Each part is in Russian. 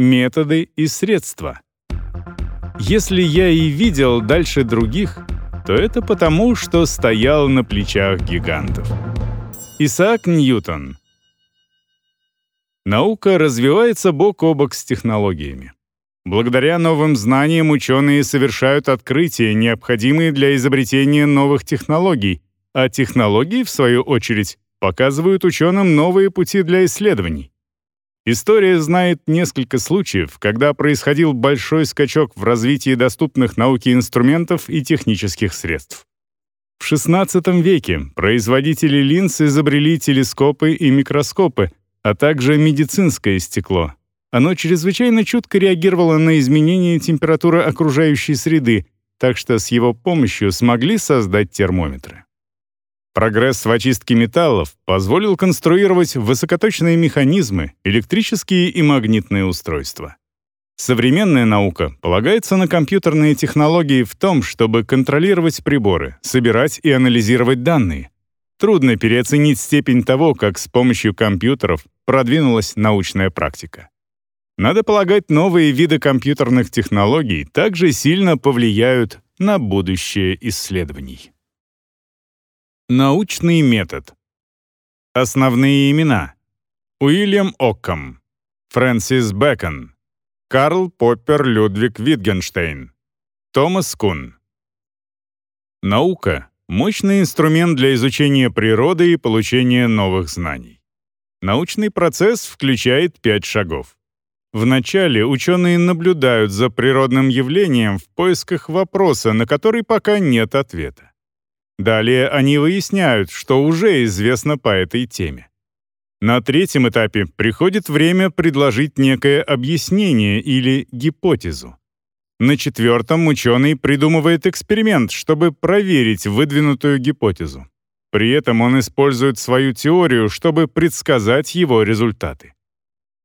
методы и средства. Если я и видел дальше других, то это потому, что стоял на плечах гигантов. Исаак Ньютон. Наука развивается бок о бок с технологиями. Благодаря новым знаниям ученые совершают открытия, необходимые для изобретения новых технологий, а технологии, в свою очередь, показывают ученым новые пути для исследований. История знает несколько случаев, когда происходил большой скачок в развитии доступных науке инструментов и технических средств. В XVI веке производители линз изобрели телескопы и микроскопы, а также медицинское стекло. Оно чрезвычайно чутко реагировало на изменения температуры окружающей среды, так что с его помощью смогли создать термометры. Прогресс в очистке металлов позволил конструировать высокоточные механизмы, электрические и магнитные устройства. Современная наука полагается на компьютерные технологии в том, чтобы контролировать приборы, собирать и анализировать данные. Трудно переоценить степень того, как с помощью компьютеров продвинулась научная практика. Надо полагать, новые виды компьютерных технологий также сильно повлияют на будущее исследований. Научный метод. Основные имена. Уильям Оккам, Фрэнсис Бэкон, Карл Поппер Людвиг Витгенштейн, Томас Кун. Наука — мощный инструмент для изучения природы и получения новых знаний. Научный процесс включает пять шагов. Вначале ученые наблюдают за природным явлением в поисках вопроса, на который пока нет ответа. Далее они выясняют, что уже известно по этой теме. На третьем этапе приходит время предложить некое объяснение или гипотезу. На четвертом ученый придумывает эксперимент, чтобы проверить выдвинутую гипотезу. При этом он использует свою теорию, чтобы предсказать его результаты.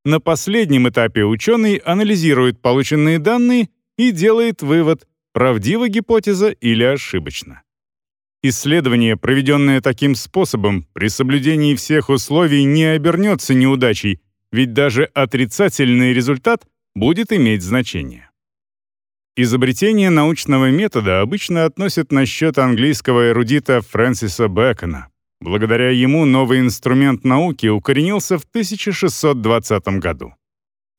На последнем этапе ученый анализирует полученные данные и делает вывод, правдива гипотеза или ошибочна. Исследование, проведенное таким способом, при соблюдении всех условий не обернется неудачей, ведь даже отрицательный результат будет иметь значение. Изобретение научного метода обычно относят на счет английского эрудита Фрэнсиса Бэкона. Благодаря ему новый инструмент науки укоренился в 1620 году.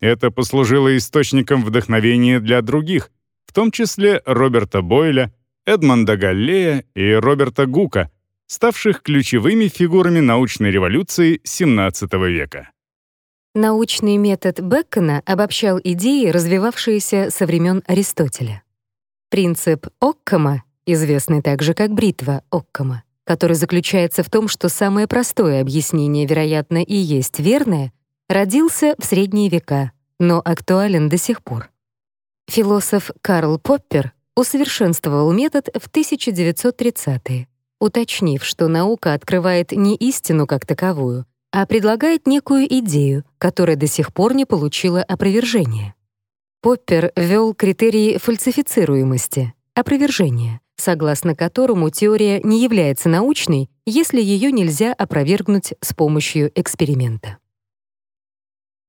Это послужило источником вдохновения для других, в том числе Роберта Бойля, Эдмонда Галлея и Роберта Гука, ставших ключевыми фигурами научной революции XVII века. Научный метод Беккена обобщал идеи, развивавшиеся со времен Аристотеля. Принцип Оккама, известный также как бритва Оккама, который заключается в том, что самое простое объяснение, вероятно, и есть верное, родился в средние века, но актуален до сих пор. Философ Карл Поппер усовершенствовал метод в 1930-е, уточнив, что наука открывает не истину как таковую, а предлагает некую идею, которая до сих пор не получила опровержения. Поппер ввел критерий фальсифицируемости, опровержения, согласно которому теория не является научной, если ее нельзя опровергнуть с помощью эксперимента.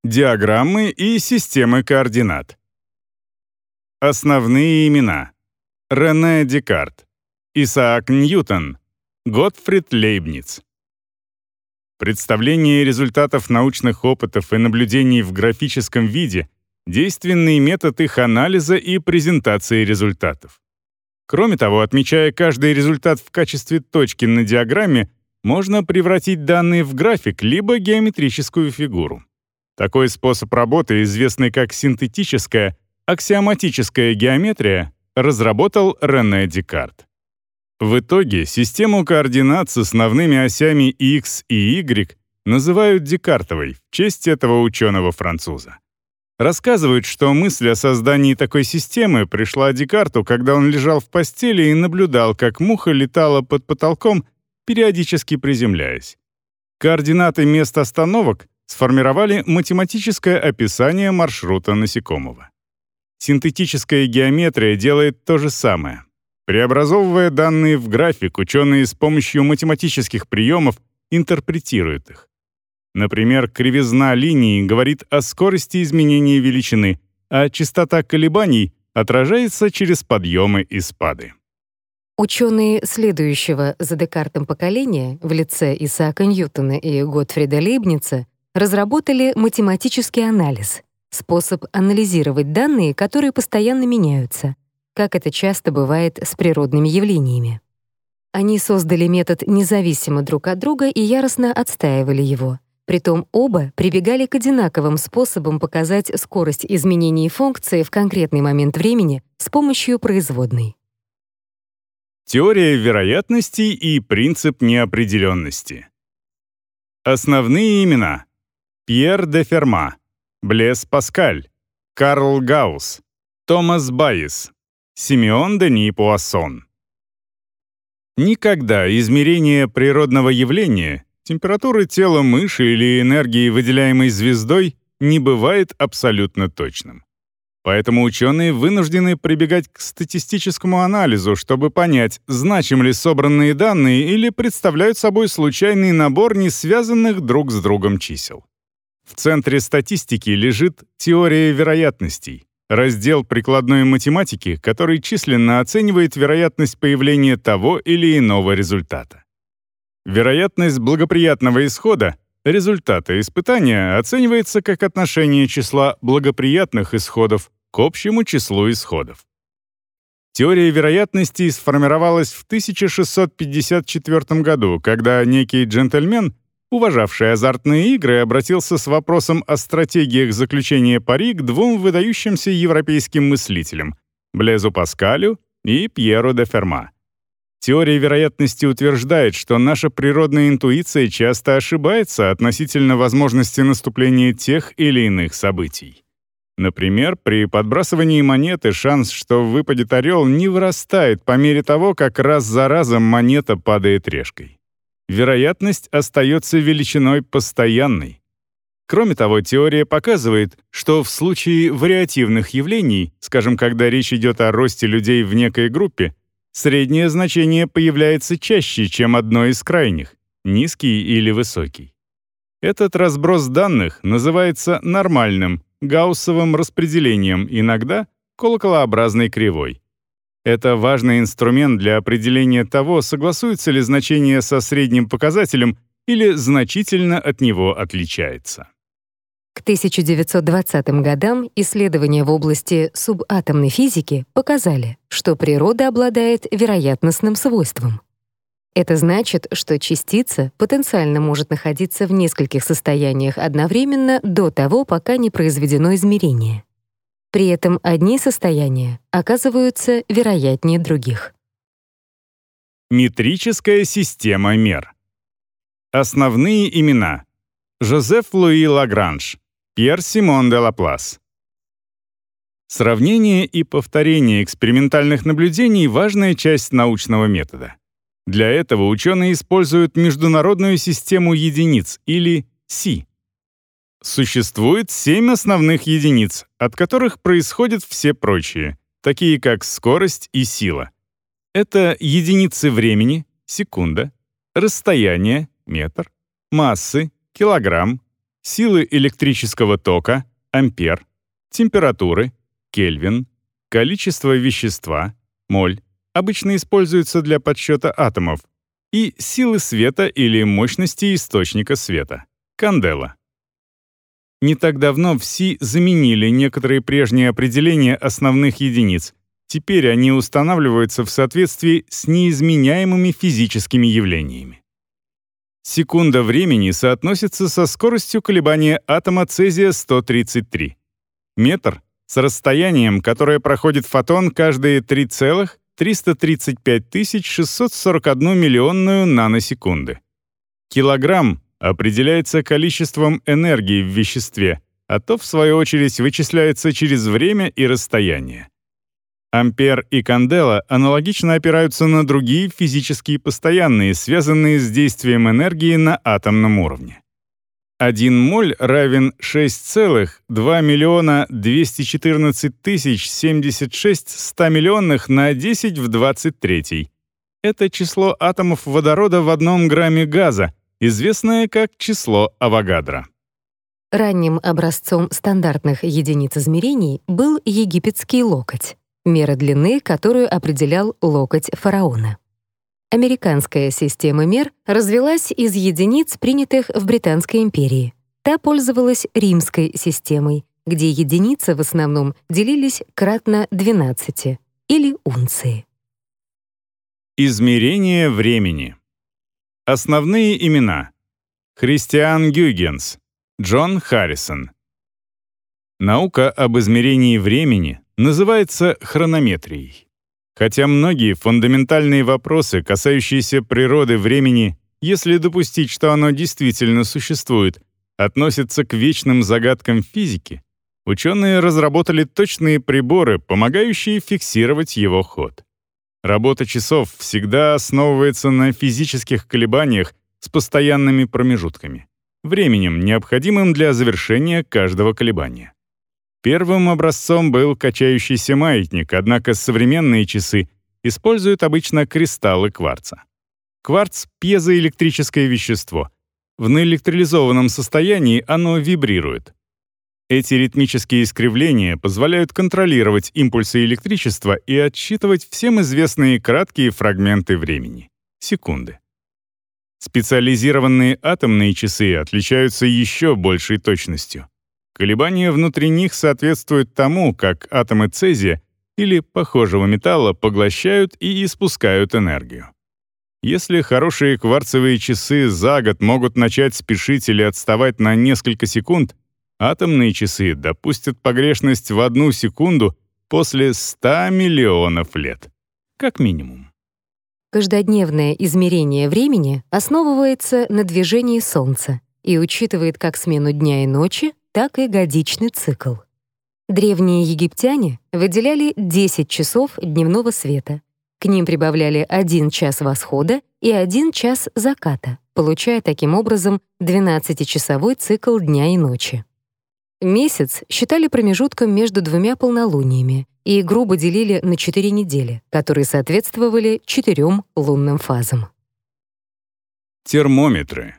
Диаграммы и системы координат. Основные имена. Рене Декарт, Исаак Ньютон, Готфрид Лейбниц. Представление результатов научных опытов и наблюдений в графическом виде — действенный метод их анализа и презентации результатов. Кроме того, отмечая каждый результат в качестве точки на диаграмме, можно превратить данные в график либо геометрическую фигуру. Такой способ работы, известный как синтетическая, аксиоматическая геометрия, разработал Рене Декарт. В итоге систему координат с основными осями x и y называют Декартовой в честь этого ученого-француза. Рассказывают, что мысль о создании такой системы пришла Декарту, когда он лежал в постели и наблюдал, как муха летала под потолком, периодически приземляясь. Координаты мест остановок сформировали математическое описание маршрута насекомого. Синтетическая геометрия делает то же самое. Преобразовывая данные в график, ученые с помощью математических приемов интерпретируют их. Например, кривизна линии говорит о скорости изменения величины, а частота колебаний отражается через подъемы и спады. Ученые следующего за Декартом поколения в лице Исаака Ньютона и Готфрида Лейбница разработали математический анализ, способ анализировать данные, которые постоянно меняются, как это часто бывает с природными явлениями. Они создали метод независимо друг от друга и яростно отстаивали его. Притом оба прибегали к одинаковым способам показать скорость изменений функции в конкретный момент времени с помощью производной. Теория вероятностей и принцип неопределенности. Основные имена. Пьер де Ферма, Блес Паскаль, Карл Гаусс, Томас Байес, Симеон Дени Пуассон. Никогда измерение природного явления, температуры тела мыши или энергии, выделяемой звездой, не бывает абсолютно точным. Поэтому ученые вынуждены прибегать к статистическому анализу, чтобы понять, значим ли собранные данные или представляют собой случайный набор не связанных друг с другом чисел. В центре статистики лежит теория вероятностей, раздел прикладной математики, который численно оценивает вероятность появления того или иного результата. Вероятность благоприятного исхода результата испытания оценивается как отношение числа благоприятных исходов к общему числу исходов. Теория вероятностей сформировалась в 1654 году, когда некий джентльмен, уважавший азартные игры, обратился с вопросом о стратегиях заключения пари к двум выдающимся европейским мыслителям — Блезу Паскалю и Пьеру де Ферма. Теория вероятности утверждает, что наша природная интуиция часто ошибается относительно возможности наступления тех или иных событий. Например, при подбрасывании монеты шанс, что выпадет орел, не вырастает по мере того, как раз за разом монета падает решкой. Вероятность остается величиной постоянной. Кроме того, теория показывает, что в случае вариативных явлений, скажем, когда речь идет о росте людей в некой группе, среднее значение появляется чаще, чем одно из крайних — низкий или высокий. Этот разброс данных называется нормальным гауссовым распределением, иногда колоколообразной кривой. Это важный инструмент для определения того, согласуется ли значение со средним показателем или значительно от него отличается. К 1920 годам исследования в области субатомной физики показали, что природа обладает вероятностным свойством. Это значит, что частица потенциально может находиться в нескольких состояниях одновременно до того, пока не произведено измерение. При этом одни состояния оказываются вероятнее других. Метрическая система мер. Основные имена. Жозеф Луи Лагранж, Пьер Симон де Лаплас. Сравнение и повторение экспериментальных наблюдений — важная часть научного метода. Для этого ученые используют международную систему единиц, или СИ. Существует семь основных единиц, от которых происходят все прочие, такие как скорость и сила. Это единицы времени, секунда, расстояние, метр, массы, килограмм, силы электрического тока, ампер, температуры, кельвин, количество вещества, моль, обычно используются для подсчета атомов, и силы света или мощности источника света — кандела. Не так давно в Си заменили некоторые прежние определения основных единиц. Теперь они устанавливаются в соответствии с неизменяемыми физическими явлениями. Секунда времени соотносится со скоростью колебания атома цезия-133. Метр — с расстоянием, которое проходит фотон каждые 3, 335 641 миллионную наносекунды. Килограмм определяется количеством энергии в веществе, а то, в свою очередь, вычисляется через время и расстояние. Ампер и кандела аналогично опираются на другие физические постоянные, связанные с действием энергии на атомном уровне. 1 моль равен 6,2 миллиона 214 тысяч 76 100 миллионных на 10 в 23. Это число атомов водорода в одном грамме газа, известное как число Авогадро. Ранним образцом стандартных единиц измерений был египетский локоть, мера длины, которую определял локоть фараона. Американская система мер развилась из единиц, принятых в Британской империи. Та пользовалась римской системой, где единицы в основном делились кратно 12 или унции. Измерение времени. Основные имена. Христиан Гюйгенс, Джон Харрисон. Наука об измерении времени называется хронометрией. Хотя многие фундаментальные вопросы, касающиеся природы времени, если допустить, что оно действительно существует, относятся к вечным загадкам физики, ученые разработали точные приборы, помогающие фиксировать его ход. Работа часов всегда основывается на физических колебаниях с постоянными промежутками, временем, необходимым для завершения каждого колебания. Первым образцом был качающийся маятник, однако современные часы используют обычно кристаллы кварца. Кварц — пьезоэлектрическое вещество. В наэлектролизованном состоянии оно вибрирует. Эти ритмические искривления позволяют контролировать импульсы электричества и отсчитывать всем известные краткие фрагменты времени — секунды. Специализированные атомные часы отличаются еще большей точностью. Колебания внутри них соответствуют тому, как атомы цезия или похожего металла поглощают и испускают энергию. Если хорошие кварцевые часы за год могут начать спешить или отставать на несколько секунд, атомные часы допустят погрешность в одну секунду после 100 миллионов лет. Как минимум. Каждодневное измерение времени основывается на движении Солнца и учитывает как смену дня и ночи, так и годичный цикл. Древние египтяне выделяли 10 часов дневного света. К ним прибавляли 1 час восхода и 1 час заката, получая таким образом 12-часовой цикл дня и ночи. Месяц считали промежутком между двумя полнолуниями и грубо делили на 4 недели, которые соответствовали четырем лунным фазам. Термометры.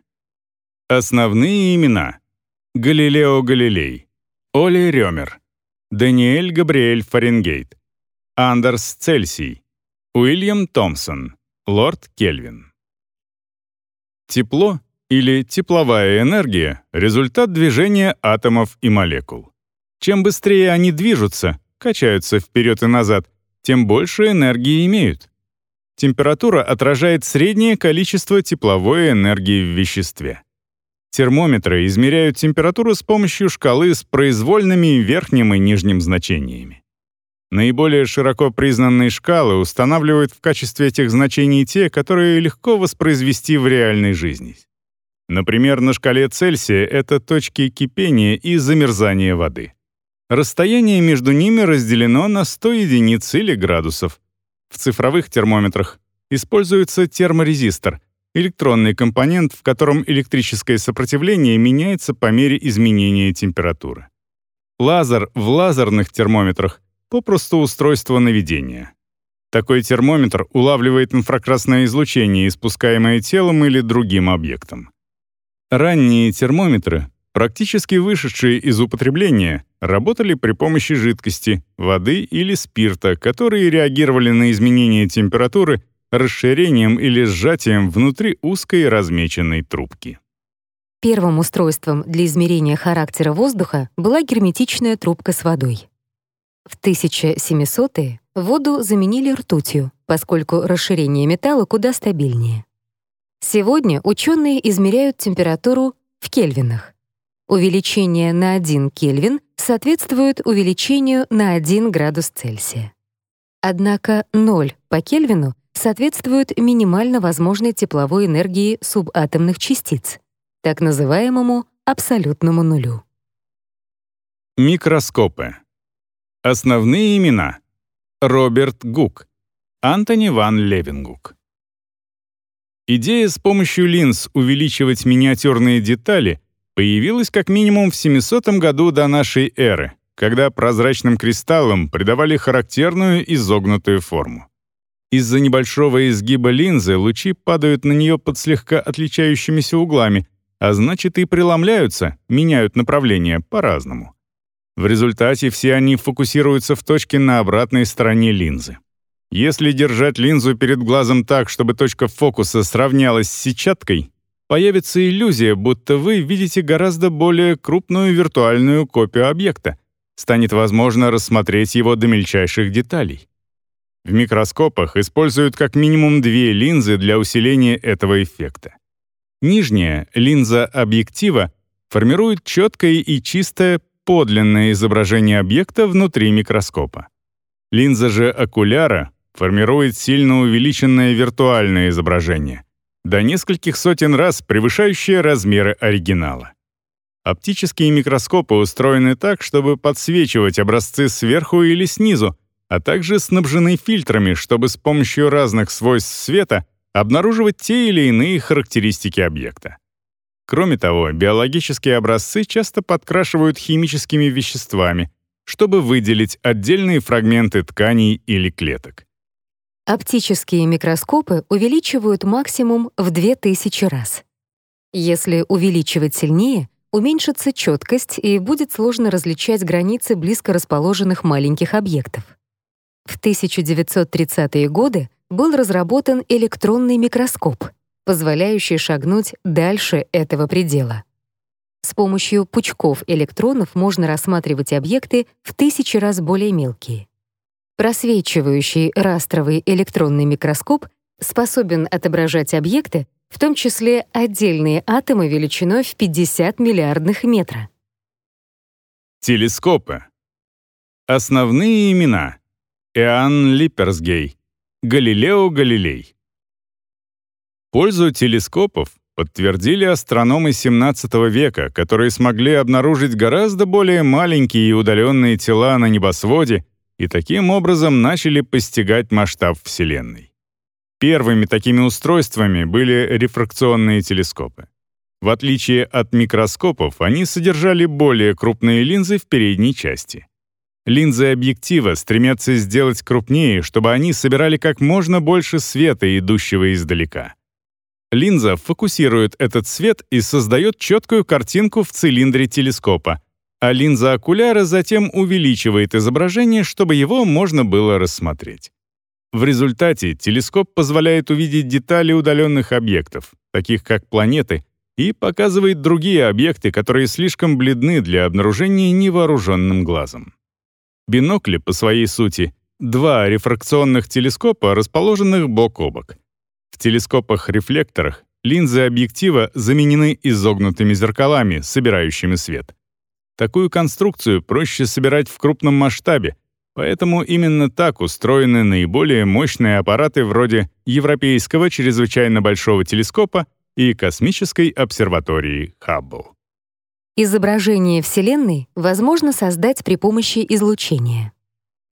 Основные имена. Галилео Галилей, Оли Рёмер, Даниэль Габриэль Фаренгейт, Андерс Цельсий, Уильям Томпсон, Лорд Кельвин. Тепло или тепловая энергия — результат движения атомов и молекул. Чем быстрее они движутся, качаются вперед и назад, тем больше энергии имеют. Температура отражает среднее количество тепловой энергии в веществе. Термометры измеряют температуру с помощью шкалы с произвольными верхним и нижним значениями. Наиболее широко признанные шкалы устанавливают в качестве этих значений те, которые легко воспроизвести в реальной жизни. Например, на шкале Цельсия это точки кипения и замерзания воды. Расстояние между ними разделено на 100 единиц или градусов. В цифровых термометрах используется терморезистор — электронный компонент, в котором электрическое сопротивление меняется по мере изменения температуры. Лазер в лазерных термометрах — попросту устройство наведения. Такой термометр улавливает инфракрасное излучение, испускаемое телом или другим объектом. Ранние термометры, практически вышедшие из употребления, работали при помощи жидкости, воды или спирта, которые реагировали на изменение температуры расширением или сжатием внутри узкой размеченной трубки. Первым устройством для измерения характера воздуха была герметичная трубка с водой. В 1700-е воду заменили ртутью, поскольку расширение металла куда стабильнее. Сегодня ученые измеряют температуру в кельвинах. Увеличение на 1 кельвин соответствует увеличению на 1 градус Цельсия. Однако 0 по кельвину соответствуют минимально возможной тепловой энергии субатомных частиц, так называемому абсолютному нулю. Микроскопы. Основные имена. Роберт Гук, Антони ван Левенгук. Идея с помощью линз увеличивать миниатюрные детали появилась как минимум в 700 году до нашей эры, когда прозрачным кристаллам придавали характерную изогнутую форму. Из-за небольшого изгиба линзы лучи падают на нее под слегка отличающимися углами, а значит и преломляются, меняют направление по-разному. В результате все они фокусируются в точке на обратной стороне линзы. Если держать линзу перед глазом так, чтобы точка фокуса сравнялась с сетчаткой, появится иллюзия, будто вы видите гораздо более крупную виртуальную копию объекта. Станет возможно рассмотреть его до мельчайших деталей. В микроскопах используют как минимум две линзы для усиления этого эффекта. Нижняя, линза объектива, формирует четкое и чистое подлинное изображение объекта внутри микроскопа. Линза же окуляра формирует сильно увеличенное виртуальное изображение, до нескольких сотен раз превышающее размеры оригинала. Оптические микроскопы устроены так, чтобы подсвечивать образцы сверху или снизу, а также снабжены фильтрами, чтобы с помощью разных свойств света обнаруживать те или иные характеристики объекта. Кроме того, биологические образцы часто подкрашивают химическими веществами, чтобы выделить отдельные фрагменты тканей или клеток. Оптические микроскопы увеличивают максимум в 2000 раз. Если увеличивать сильнее, уменьшится четкость и будет сложно различать границы близко расположенных маленьких объектов. В 1930-е годы был разработан электронный микроскоп, позволяющий шагнуть дальше этого предела. С помощью пучков электронов можно рассматривать объекты в тысячи раз более мелкие. Просвечивающий растровый электронный микроскоп способен отображать объекты, в том числе отдельные атомы величиной в 50 миллиардных метра. Телескопы. Основные имена. Иоанн Липперсгей, Галилео Галилей. Пользу телескопов подтвердили астрономы XVII века, которые смогли обнаружить гораздо более маленькие и удаленные тела на небосводе и таким образом начали постигать масштаб Вселенной. Первыми такими устройствами были рефракционные телескопы. В отличие от микроскопов, они содержали более крупные линзы в передней части. Линзы объектива стремятся сделать крупнее, чтобы они собирали как можно больше света, идущего издалека. Линза фокусирует этот свет и создает четкую картинку в цилиндре телескопа, а линза окуляра затем увеличивает изображение, чтобы его можно было рассмотреть. В результате телескоп позволяет увидеть детали удаленных объектов, таких как планеты, и показывает другие объекты, которые слишком бледны для обнаружения невооруженным глазом. Бинокли, по своей сути, два рефракционных телескопа, расположенных бок о бок. В телескопах-рефлекторах линзы объектива заменены изогнутыми зеркалами, собирающими свет. Такую конструкцию проще собирать в крупном масштабе, поэтому именно так устроены наиболее мощные аппараты вроде Европейского чрезвычайно большого телескопа и космической обсерватории Хаббл. Изображение Вселенной возможно создать при помощи излучения.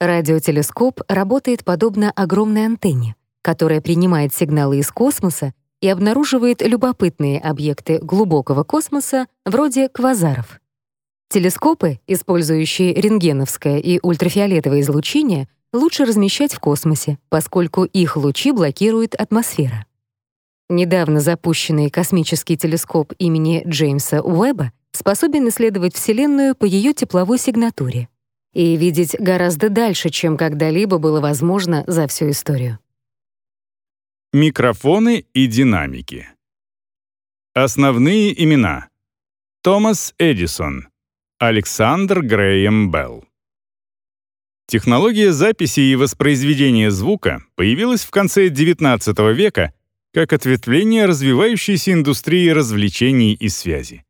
Радиотелескоп работает подобно огромной антенне, которая принимает сигналы из космоса и обнаруживает любопытные объекты глубокого космоса вроде квазаров. Телескопы, использующие рентгеновское и ультрафиолетовое излучение, лучше размещать в космосе, поскольку их лучи блокирует атмосфера. Недавно запущенный космический телескоп имени Джеймса Уэбба способен исследовать Вселенную по ее тепловой сигнатуре и видеть гораздо дальше, чем когда-либо было возможно за всю историю. Микрофоны и динамики. Основные имена. Томас Эдисон. Александр Грэем Белл. Технология записи и воспроизведения звука появилась в конце XIX века как ответвление развивающейся индустрии развлечений и связи.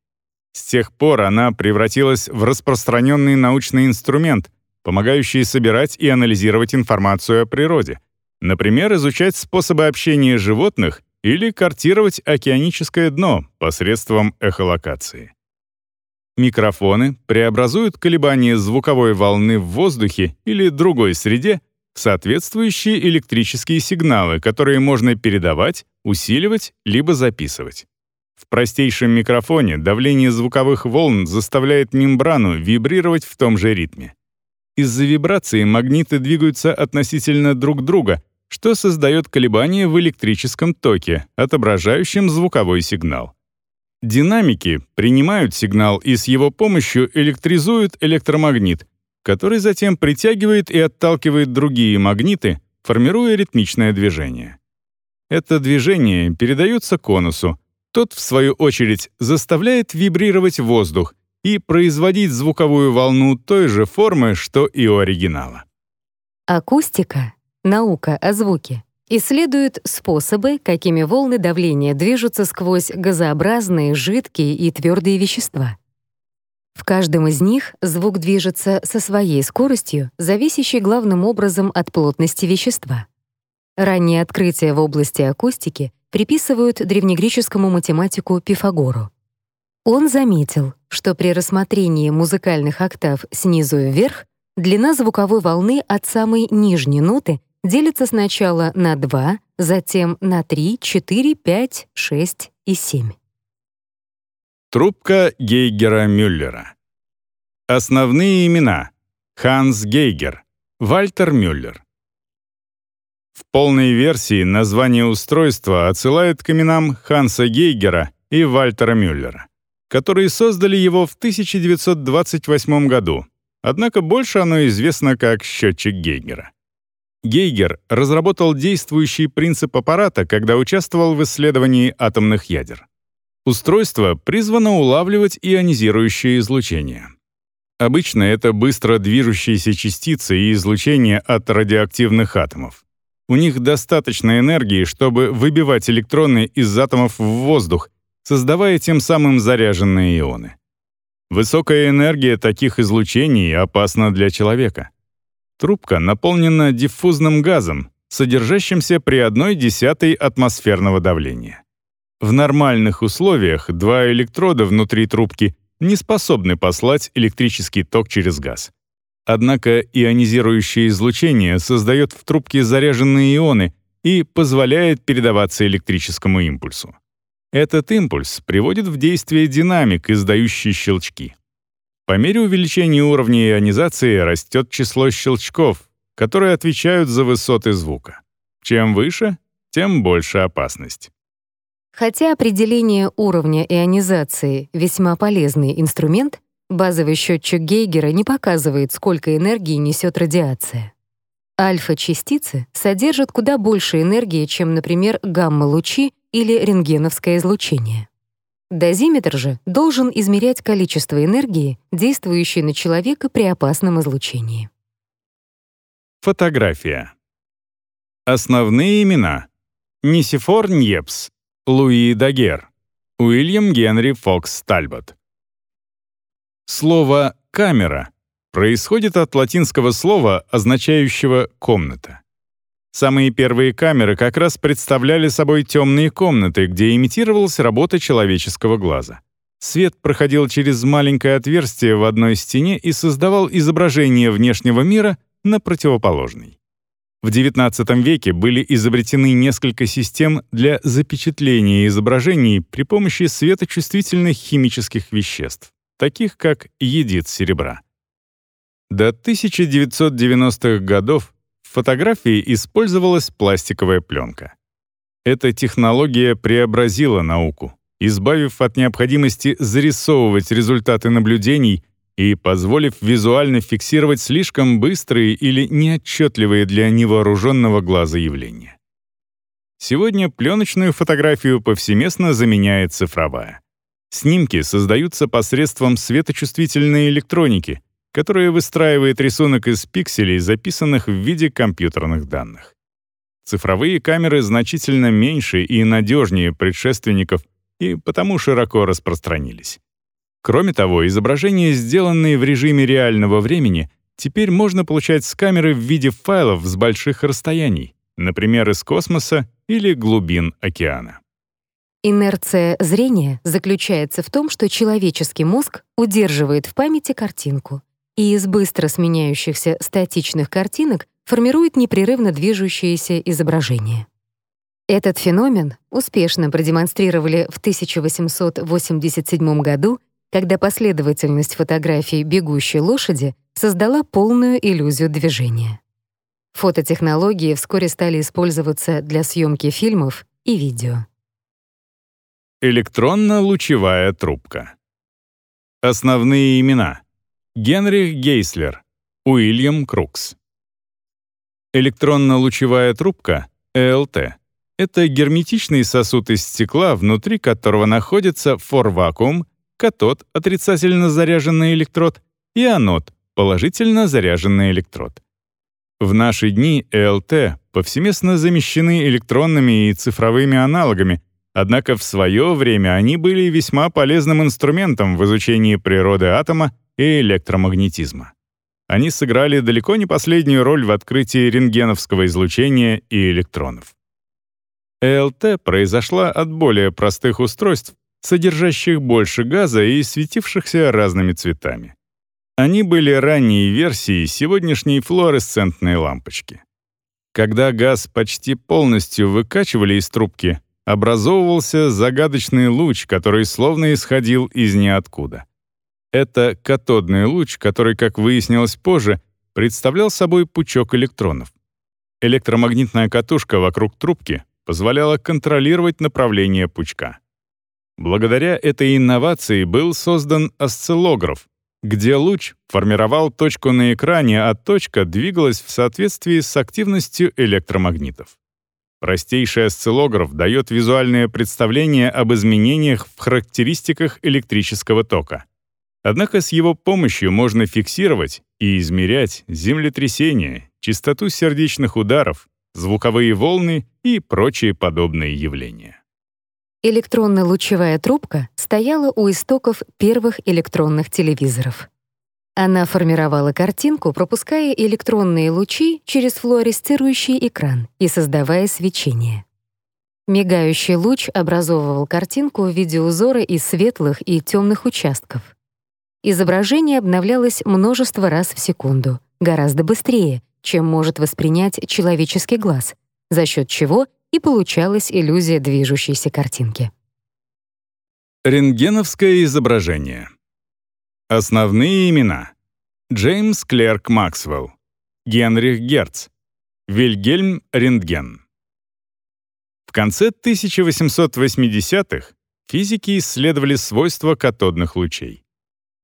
С тех пор она превратилась в распространенный научный инструмент, помогающий собирать и анализировать информацию о природе, например, изучать способы общения животных или картировать океаническое дно посредством эхолокации. Микрофоны преобразуют колебания звуковой волны в воздухе или другой среде в соответствующие электрические сигналы, которые можно передавать, усиливать либо записывать. В простейшем микрофоне давление звуковых волн заставляет мембрану вибрировать в том же ритме. Из-за вибрации магниты двигаются относительно друг друга, что создает колебания в электрическом токе, отображающем звуковой сигнал. Динамики принимают сигнал и с его помощью электризуют электромагнит, который затем притягивает и отталкивает другие магниты, формируя ритмичное движение. Это движение передается конусу, тот, в свою очередь, заставляет вибрировать воздух и производить звуковую волну той же формы, что и у оригинала. Акустика — наука о звуке исследует способы, какими волны давления движутся сквозь газообразные, жидкие и твердые вещества. В каждом из них звук движется со своей скоростью, зависящей главным образом от плотности вещества. Ранние открытия в области акустики приписывают древнегреческому математику Пифагору. Он заметил, что при рассмотрении музыкальных октав снизу вверх длина звуковой волны от самой нижней ноты делится сначала на 2, затем на 3, 4, 5, 6 и 7. Трубка Гейгера-Мюллера. Основные имена. Ханс Гейгер, Вальтер Мюллер. В полной версии название устройства отсылает к именам Ханса Гейгера и Вальтера Мюллера, которые создали его в 1928 году, однако больше оно известно как счетчик Гейгера. Гейгер разработал действующий принцип аппарата, когда участвовал в исследовании атомных ядер. Устройство призвано улавливать ионизирующее излучение. Обычно это быстро движущиеся частицы и излучение от радиоактивных атомов. У них достаточно энергии, чтобы выбивать электроны из атомов в воздух, создавая тем самым заряженные ионы. Высокая энергия таких излучений опасна для человека. Трубка наполнена диффузным газом, содержащимся при 1,1 атмосферного давления. В нормальных условиях два электрода внутри трубки не способны послать электрический ток через газ. Однако ионизирующее излучение создает в трубке заряженные ионы и позволяет передаваться электрическому импульсу. Этот импульс приводит в действие динамик, издающий щелчки. По мере увеличения уровня ионизации растет число щелчков, которые отвечают за высоты звука. Чем выше, тем больше опасность. Хотя определение уровня ионизации — весьма полезный инструмент, базовый счетчик Гейгера не показывает, сколько энергии несет радиация. Альфа-частицы содержат куда больше энергии, чем, например, гамма-лучи или рентгеновское излучение. Дозиметр же должен измерять количество энергии, действующей на человека при опасном излучении. Фотография. Основные имена. Нисифор Ньепс, Луи Дагер, Уильям Генри Фокс Тальбот. Слово «камера» происходит от латинского слова, означающего «комната». Самые первые камеры как раз представляли собой темные комнаты, где имитировалась работа человеческого глаза. Свет проходил через маленькое отверстие в одной стене и создавал изображение внешнего мира на противоположной. В XIX веке были изобретены несколько систем для запечатления изображений при помощи светочувствительных химических веществ, таких как едит серебра. До 1990-х годов в фотографии использовалась пластиковая пленка. Эта технология преобразила науку, избавив от необходимости зарисовывать результаты наблюдений и позволив визуально фиксировать слишком быстрые или неотчетливые для невооруженного глаза явления. Сегодня пленочную фотографию повсеместно заменяет цифровая. Снимки создаются посредством светочувствительной электроники, которая выстраивает рисунок из пикселей, записанных в виде компьютерных данных. Цифровые камеры значительно меньше и надежнее предшественников и потому широко распространились. Кроме того, изображения, сделанные в режиме реального времени, теперь можно получать с камеры в виде файлов с больших расстояний, например, из космоса или глубин океана. Инерция зрения заключается в том, что человеческий мозг удерживает в памяти картинку, и из быстро сменяющихся статичных картинок формирует непрерывно движущееся изображение. Этот феномен успешно продемонстрировали в 1887 году, когда последовательность фотографий бегущей лошади создала полную иллюзию движения. Фототехнологии вскоре стали использоваться для съемки фильмов и видео. Электронно-лучевая трубка. Основные имена. Генрих Гейслер, Уильям Крукс. Электронно-лучевая трубка, ЭЛТ, это герметичный сосуд из стекла, внутри которого находится форвакуум, катод, отрицательно заряженный электрод, и анод, положительно заряженный электрод. В наши дни ЭЛТ повсеместно замещены электронными и цифровыми аналогами, однако в свое время они были весьма полезным инструментом в изучении природы атома и электромагнетизма. Они сыграли далеко не последнюю роль в открытии рентгеновского излучения и электронов. ЭЛТ произошла от более простых устройств, содержащих больше газа и светившихся разными цветами. Они были ранней версией сегодняшней флуоресцентной лампочки. Когда газ почти полностью выкачивали из трубки, образовывался загадочный луч, который словно исходил из ниоткуда. Это катодный луч, который, как выяснилось позже, представлял собой пучок электронов. Электромагнитная катушка вокруг трубки позволяла контролировать направление пучка. Благодаря этой инновации был создан осциллограф, где луч формировал точку на экране, а точка двигалась в соответствии с активностью электромагнитов. Простейший осциллограф дает визуальное представление об изменениях в характеристиках электрического тока. Однако с его помощью можно фиксировать и измерять землетрясения, частоту сердечных ударов, звуковые волны и прочие подобные явления. Электронно-лучевая трубка стояла у истоков первых электронных телевизоров. Она формировала картинку, пропуская электронные лучи через флуоресцирующий экран и создавая свечение. Мигающий луч образовывал картинку в виде узора из светлых и темных участков. Изображение обновлялось множество раз в секунду, гораздо быстрее, чем может воспринять человеческий глаз, за счет чего и получалась иллюзия движущейся картинки. Рентгеновское изображение. Основные имена. Джеймс Клерк Максвелл, Генрих Герц, Вильгельм Рентген. В конце 1880-х физики исследовали свойства катодных лучей.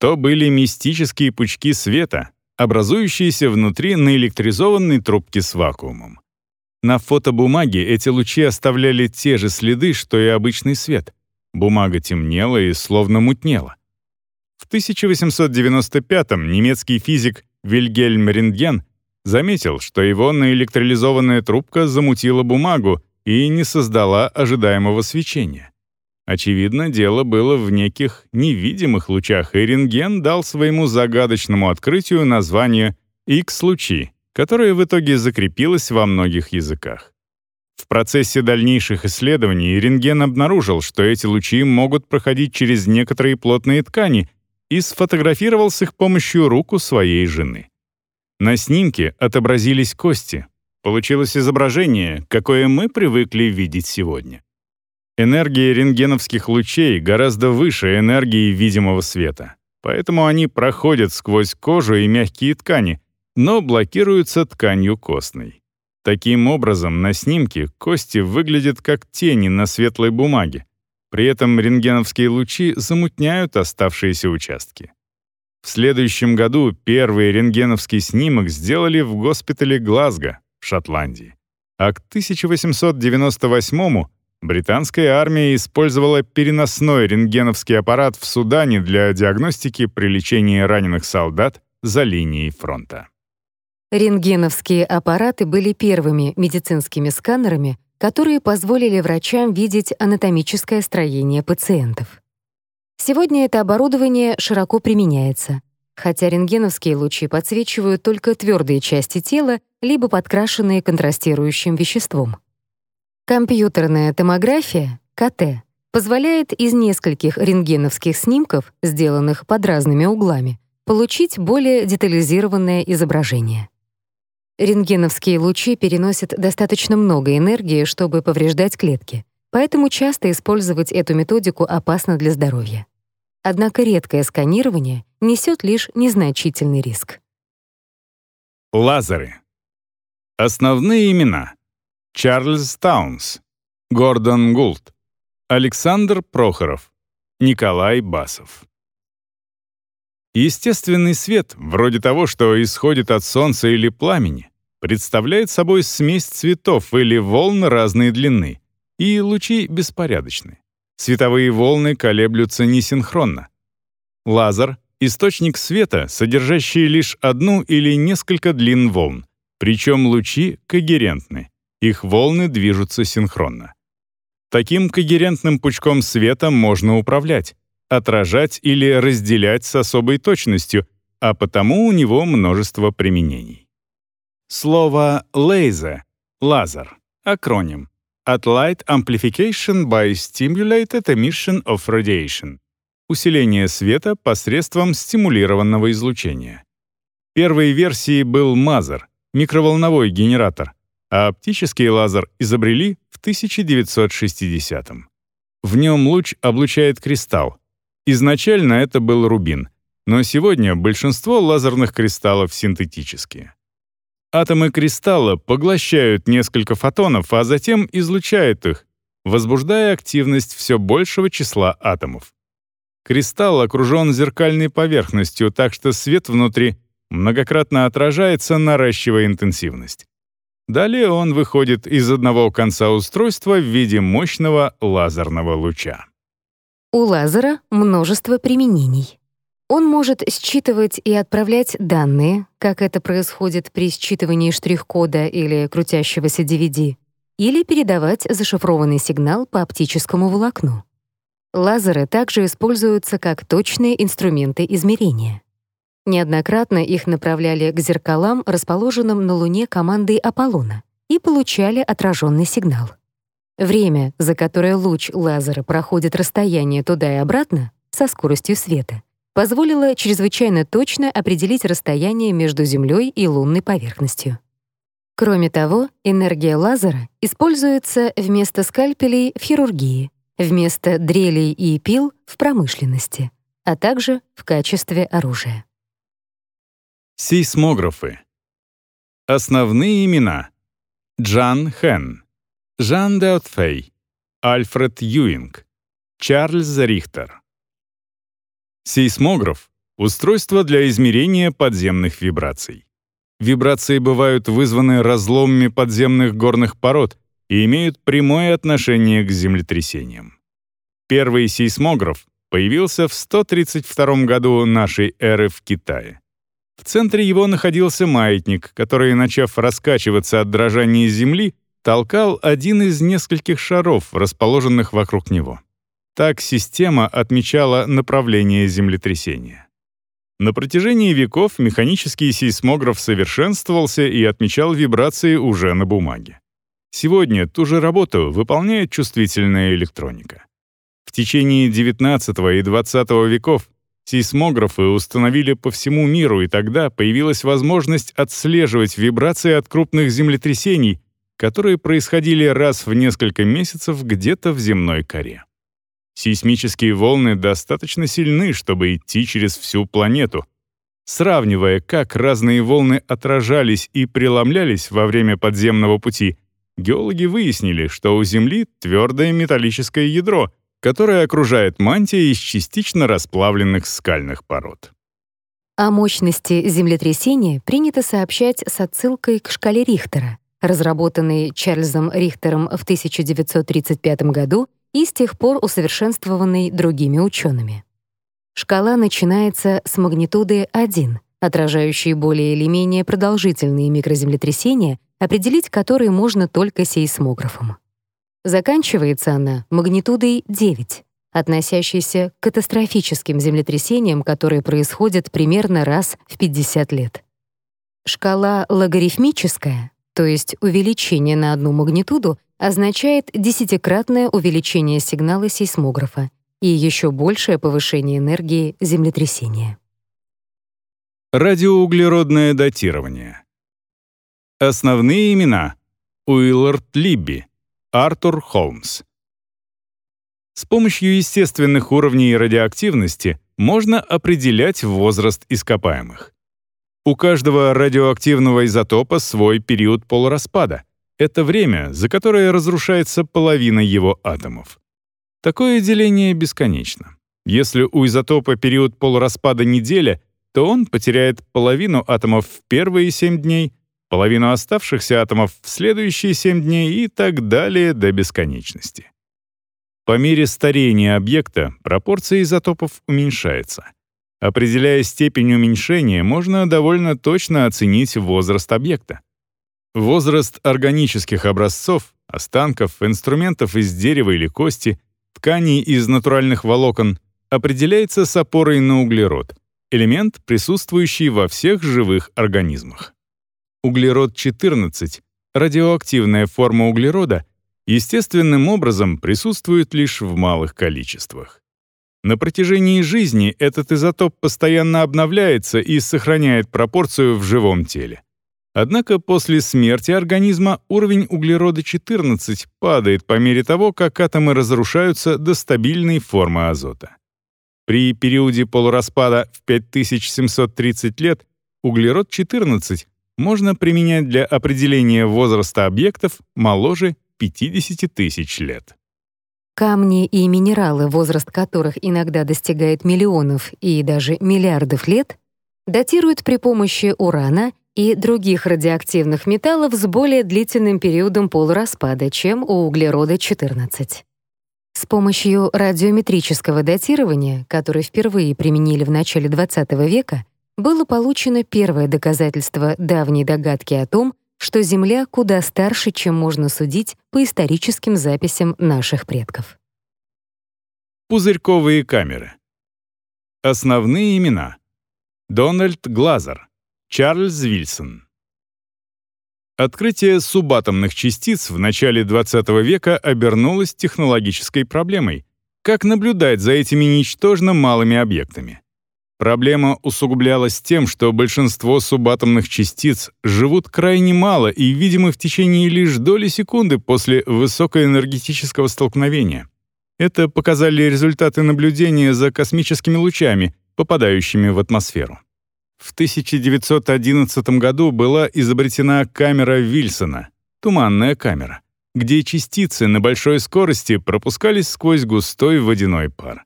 То были мистические пучки света, образующиеся внутри наэлектризованной трубки с вакуумом. На фотобумаге эти лучи оставляли те же следы, что и обычный свет. Бумага темнела и словно мутнела. В 1895-м немецкий физик Вильгельм Рентген заметил, что его наэлектролизованная трубка замутила бумагу и не создала ожидаемого свечения. Очевидно, дело было в неких невидимых лучах, и рентген дал своему загадочному открытию название X-лучи, которое в итоге закрепилось во многих языках. В процессе дальнейших исследований рентген обнаружил, что эти лучи могут проходить через некоторые плотные ткани и сфотографировал с их помощью руку своей жены. На снимке отобразились кости. Получилось изображение, какое мы привыкли видеть сегодня. Энергия рентгеновских лучей гораздо выше энергии видимого света, поэтому они проходят сквозь кожу и мягкие ткани, но блокируются тканью костной. Таким образом, на снимке кости выглядят как тени на светлой бумаге. При этом рентгеновские лучи замутняют оставшиеся участки. В следующем году первый рентгеновский снимок сделали в госпитале Глазго, в Шотландии. А к 1898 Британская армия использовала переносной рентгеновский аппарат в Судане для диагностики при лечении раненых солдат за линией фронта. Рентгеновские аппараты были первыми медицинскими сканерами, которые позволили врачам видеть анатомическое строение пациентов. Сегодня это оборудование широко применяется, хотя рентгеновские лучи подсвечивают только твердые части тела либо подкрашенные контрастирующим веществом. Компьютерная томография, КТ, позволяет из нескольких рентгеновских снимков, сделанных под разными углами, получить более детализированное изображение. Рентгеновские лучи переносят достаточно много энергии, чтобы повреждать клетки, поэтому часто использовать эту методику опасно для здоровья. Однако редкое сканирование несет лишь незначительный риск. Лазеры. Основные имена. Чарльз Таунс, Гордон Гулт, Александр Прохоров, Николай Басов. Естественный свет, вроде того, что исходит от солнца или пламени, представляет собой смесь цветов или волн разной длины, и лучи беспорядочны. Световые волны колеблются несинхронно. Лазер — источник света, содержащий лишь одну или несколько длин волн, причем лучи когерентны, их волны движутся синхронно. Таким когерентным пучком света можно управлять, отражать или разделять с особой точностью, а потому у него множество применений. Слово «laser» — лазер, акроним, от Light Amplification by Stimulated Emission of Radiation — усиление света посредством стимулированного излучения. Первой версией был Мазер — микроволновой генератор, а оптический лазер изобрели в 1960-м. В нем луч облучает кристалл, Изначально это был рубин, но сегодня большинство лазерных кристаллов синтетические. Атомы кристалла поглощают несколько фотонов, а затем излучают их, возбуждая активность все большего числа атомов. Кристалл окружен зеркальной поверхностью, так что свет внутри многократно отражается, наращивая интенсивность. Далее он выходит из одного конца устройства в виде мощного лазерного луча. У лазера множество применений. Он может считывать и отправлять данные, как это происходит при считывании штрих-кода или крутящегося DVD, или передавать зашифрованный сигнал по оптическому волокну. Лазеры также используются как точные инструменты измерения. Неоднократно их направляли к зеркалам, расположенным на Луне командой Аполлона, и получали отраженный сигнал. Время, за которое луч лазера проходит расстояние туда и обратно, со скоростью света, позволило чрезвычайно точно определить расстояние между Землей и лунной поверхностью. Кроме того, энергия лазера используется вместо скальпелей в хирургии, вместо дрелей и пил в промышленности, а также в качестве оружия. Сейсмографы. Основные имена. Джан Хэн. Жан де Отфей, Альфред Юинг, Чарльз Рихтер. Сейсмограф — устройство для измерения подземных вибраций. Вибрации бывают вызваны разломами подземных горных пород и имеют прямое отношение к землетрясениям. Первый сейсмограф появился в 132 году нашей эры в Китае. В центре его находился маятник, который, начав раскачиваться от дрожания Земли, толкал один из нескольких шаров, расположенных вокруг него. Так система отмечала направление землетрясения. На протяжении веков механический сейсмограф совершенствовался и отмечал вибрации уже на бумаге. Сегодня ту же работу выполняет чувствительная электроника. В течение XIX и XX веков сейсмографы установили по всему миру, и тогда появилась возможность отслеживать вибрации от крупных землетрясений которые происходили раз в несколько месяцев где-то в земной коре. Сейсмические волны достаточно сильны, чтобы идти через всю планету. Сравнивая, как разные волны отражались и преломлялись во время подземного пути, геологи выяснили, что у Земли твердое металлическое ядро, которое окружает мантия из частично расплавленных скальных пород. О мощности землетрясения принято сообщать с отсылкой к шкале Рихтера, разработанный Чарльзом Рихтером в 1935 году и с тех пор усовершенствованный другими учеными. Шкала начинается с магнитуды 1, отражающей более или менее продолжительные микроземлетрясения, определить которые можно только сейсмографом. Заканчивается она магнитудой 9, относящейся к катастрофическим землетрясениям, которые происходят примерно раз в 50 лет. Шкала логарифмическая то есть увеличение на одну магнитуду, означает десятикратное увеличение сигнала сейсмографа и еще большее повышение энергии землетрясения. Радиоуглеродное датирование. Основные имена — Уиллард Либби, Артур Холмс. С помощью естественных уровней радиоактивности можно определять возраст ископаемых. У каждого радиоактивного изотопа свой период полураспада. Это время, за которое разрушается половина его атомов. Такое деление бесконечно. Если у изотопа период полураспада неделя, то он потеряет половину атомов в первые 7 дней, половину оставшихся атомов в следующие 7 дней и так далее до бесконечности. По мере старения объекта пропорция изотопов уменьшается. Определяя степень уменьшения, можно довольно точно оценить возраст объекта. Возраст органических образцов, останков, инструментов из дерева или кости, тканей из натуральных волокон определяется с опорой на углерод, элемент, присутствующий во всех живых организмах. Углерод-14, радиоактивная форма углерода, естественным образом присутствует лишь в малых количествах. На протяжении жизни этот изотоп постоянно обновляется и сохраняет пропорцию в живом теле. Однако после смерти организма уровень углерода-14 падает по мере того, как атомы разрушаются до стабильной формы азота. При периоде полураспада в 5730 лет углерод-14 можно применять для определения возраста объектов моложе 50 тысяч лет. Камни и минералы, возраст которых иногда достигает миллионов и даже миллиардов лет, датируют при помощи урана и других радиоактивных металлов с более длительным периодом полураспада, чем у углерода-14. С помощью радиометрического датирования, которое впервые применили в начале XX века, было получено первое доказательство давней догадки о том, что Земля куда старше, чем можно судить по историческим записям наших предков. Пузырьковые камеры. Основные имена. Дональд Глазер, Чарльз Вильсон. Открытие субатомных частиц в начале XX века обернулось технологической проблемой. Как наблюдать за этими ничтожно малыми объектами? Проблема усугублялась тем, что большинство субатомных частиц живут крайне мало и видимы в течение лишь доли секунды после высокоэнергетического столкновения. Это показали результаты наблюдения за космическими лучами, попадающими в атмосферу. В 1911 году была изобретена камера Вильсона, туманная камера, где частицы на большой скорости пропускались сквозь густой водяной пар.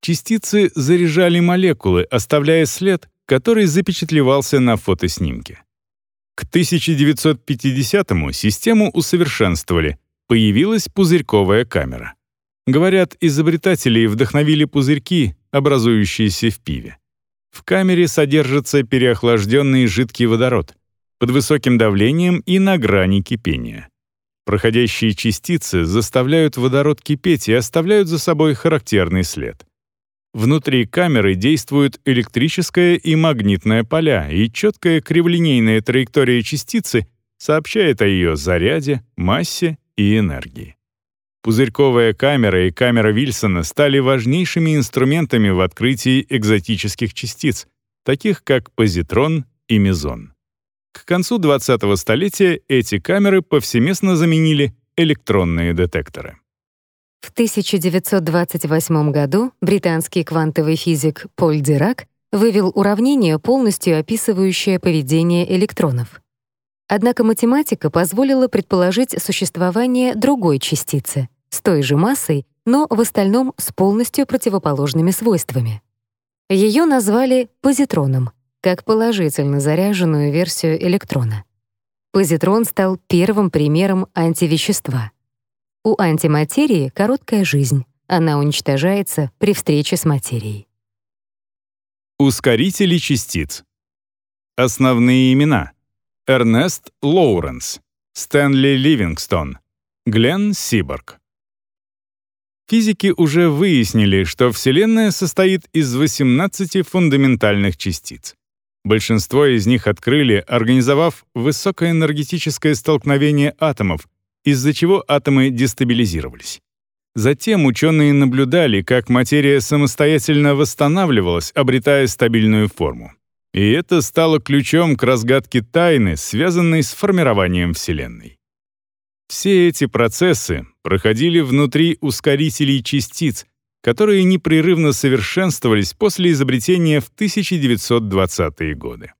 Частицы заряжали молекулы, оставляя след, который запечатлевался на фотоснимке. К 1950-му систему усовершенствовали, появилась пузырьковая камера. Говорят, изобретатели вдохновили пузырьки, образующиеся в пиве. В камере содержится переохлажденный жидкий водород под высоким давлением и на грани кипения. Проходящие частицы заставляют водород кипеть и оставляют за собой характерный след. Внутри камеры действуют электрическое и магнитное поля, и четкая криволинейная траектория частицы сообщает о ее заряде, массе и энергии. Пузырьковая камера и камера Вильсона стали важнейшими инструментами в открытии экзотических частиц, таких как позитрон и мезон. К концу 20-го столетия эти камеры повсеместно заменили электронные детекторы. В 1928 году британский квантовый физик Поль Дирак вывел уравнение, полностью описывающее поведение электронов. Однако математика позволила предположить существование другой частицы с той же массой, но в остальном с полностью противоположными свойствами. Ее назвали позитроном, как положительно заряженную версию электрона. Позитрон стал первым примером антивещества. У антиматерии короткая жизнь, она уничтожается при встрече с материей. Ускорители частиц. Основные имена — Эрнест Лоуренс, Стэнли Ливингстон, Глен Сиборг. Физики уже выяснили, что Вселенная состоит из 18 фундаментальных частиц. Большинство из них открыли, организовав высокоэнергетическое столкновение атомов, из-за чего атомы дестабилизировались. Затем ученые наблюдали, как материя самостоятельно восстанавливалась, обретая стабильную форму. И это стало ключом к разгадке тайны, связанной с формированием Вселенной. Все эти процессы проходили внутри ускорителей частиц, которые непрерывно совершенствовались после изобретения в 1920-е годы.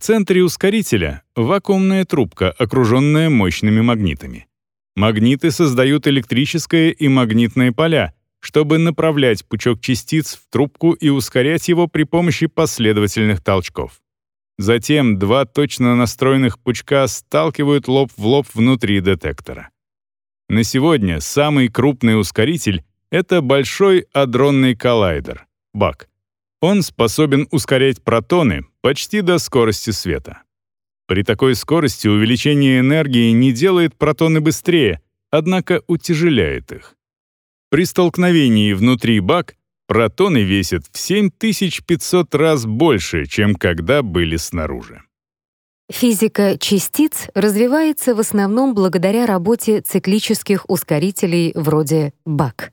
В центре ускорителя — вакуумная трубка, окруженная мощными магнитами. Магниты создают электрическое и магнитное поля, чтобы направлять пучок частиц в трубку и ускорять его при помощи последовательных толчков. Затем два точно настроенных пучка сталкивают лоб в лоб внутри детектора. На сегодня самый крупный ускоритель — это Большой адронный коллайдер, БАК. Он способен ускорять протоны почти до скорости света. При такой скорости увеличение энергии не делает протоны быстрее, однако утяжеляет их. При столкновении внутри БАК протоны весят в 7500 раз больше, чем когда были снаружи. Физика частиц развивается в основном благодаря работе циклических ускорителей вроде БАК.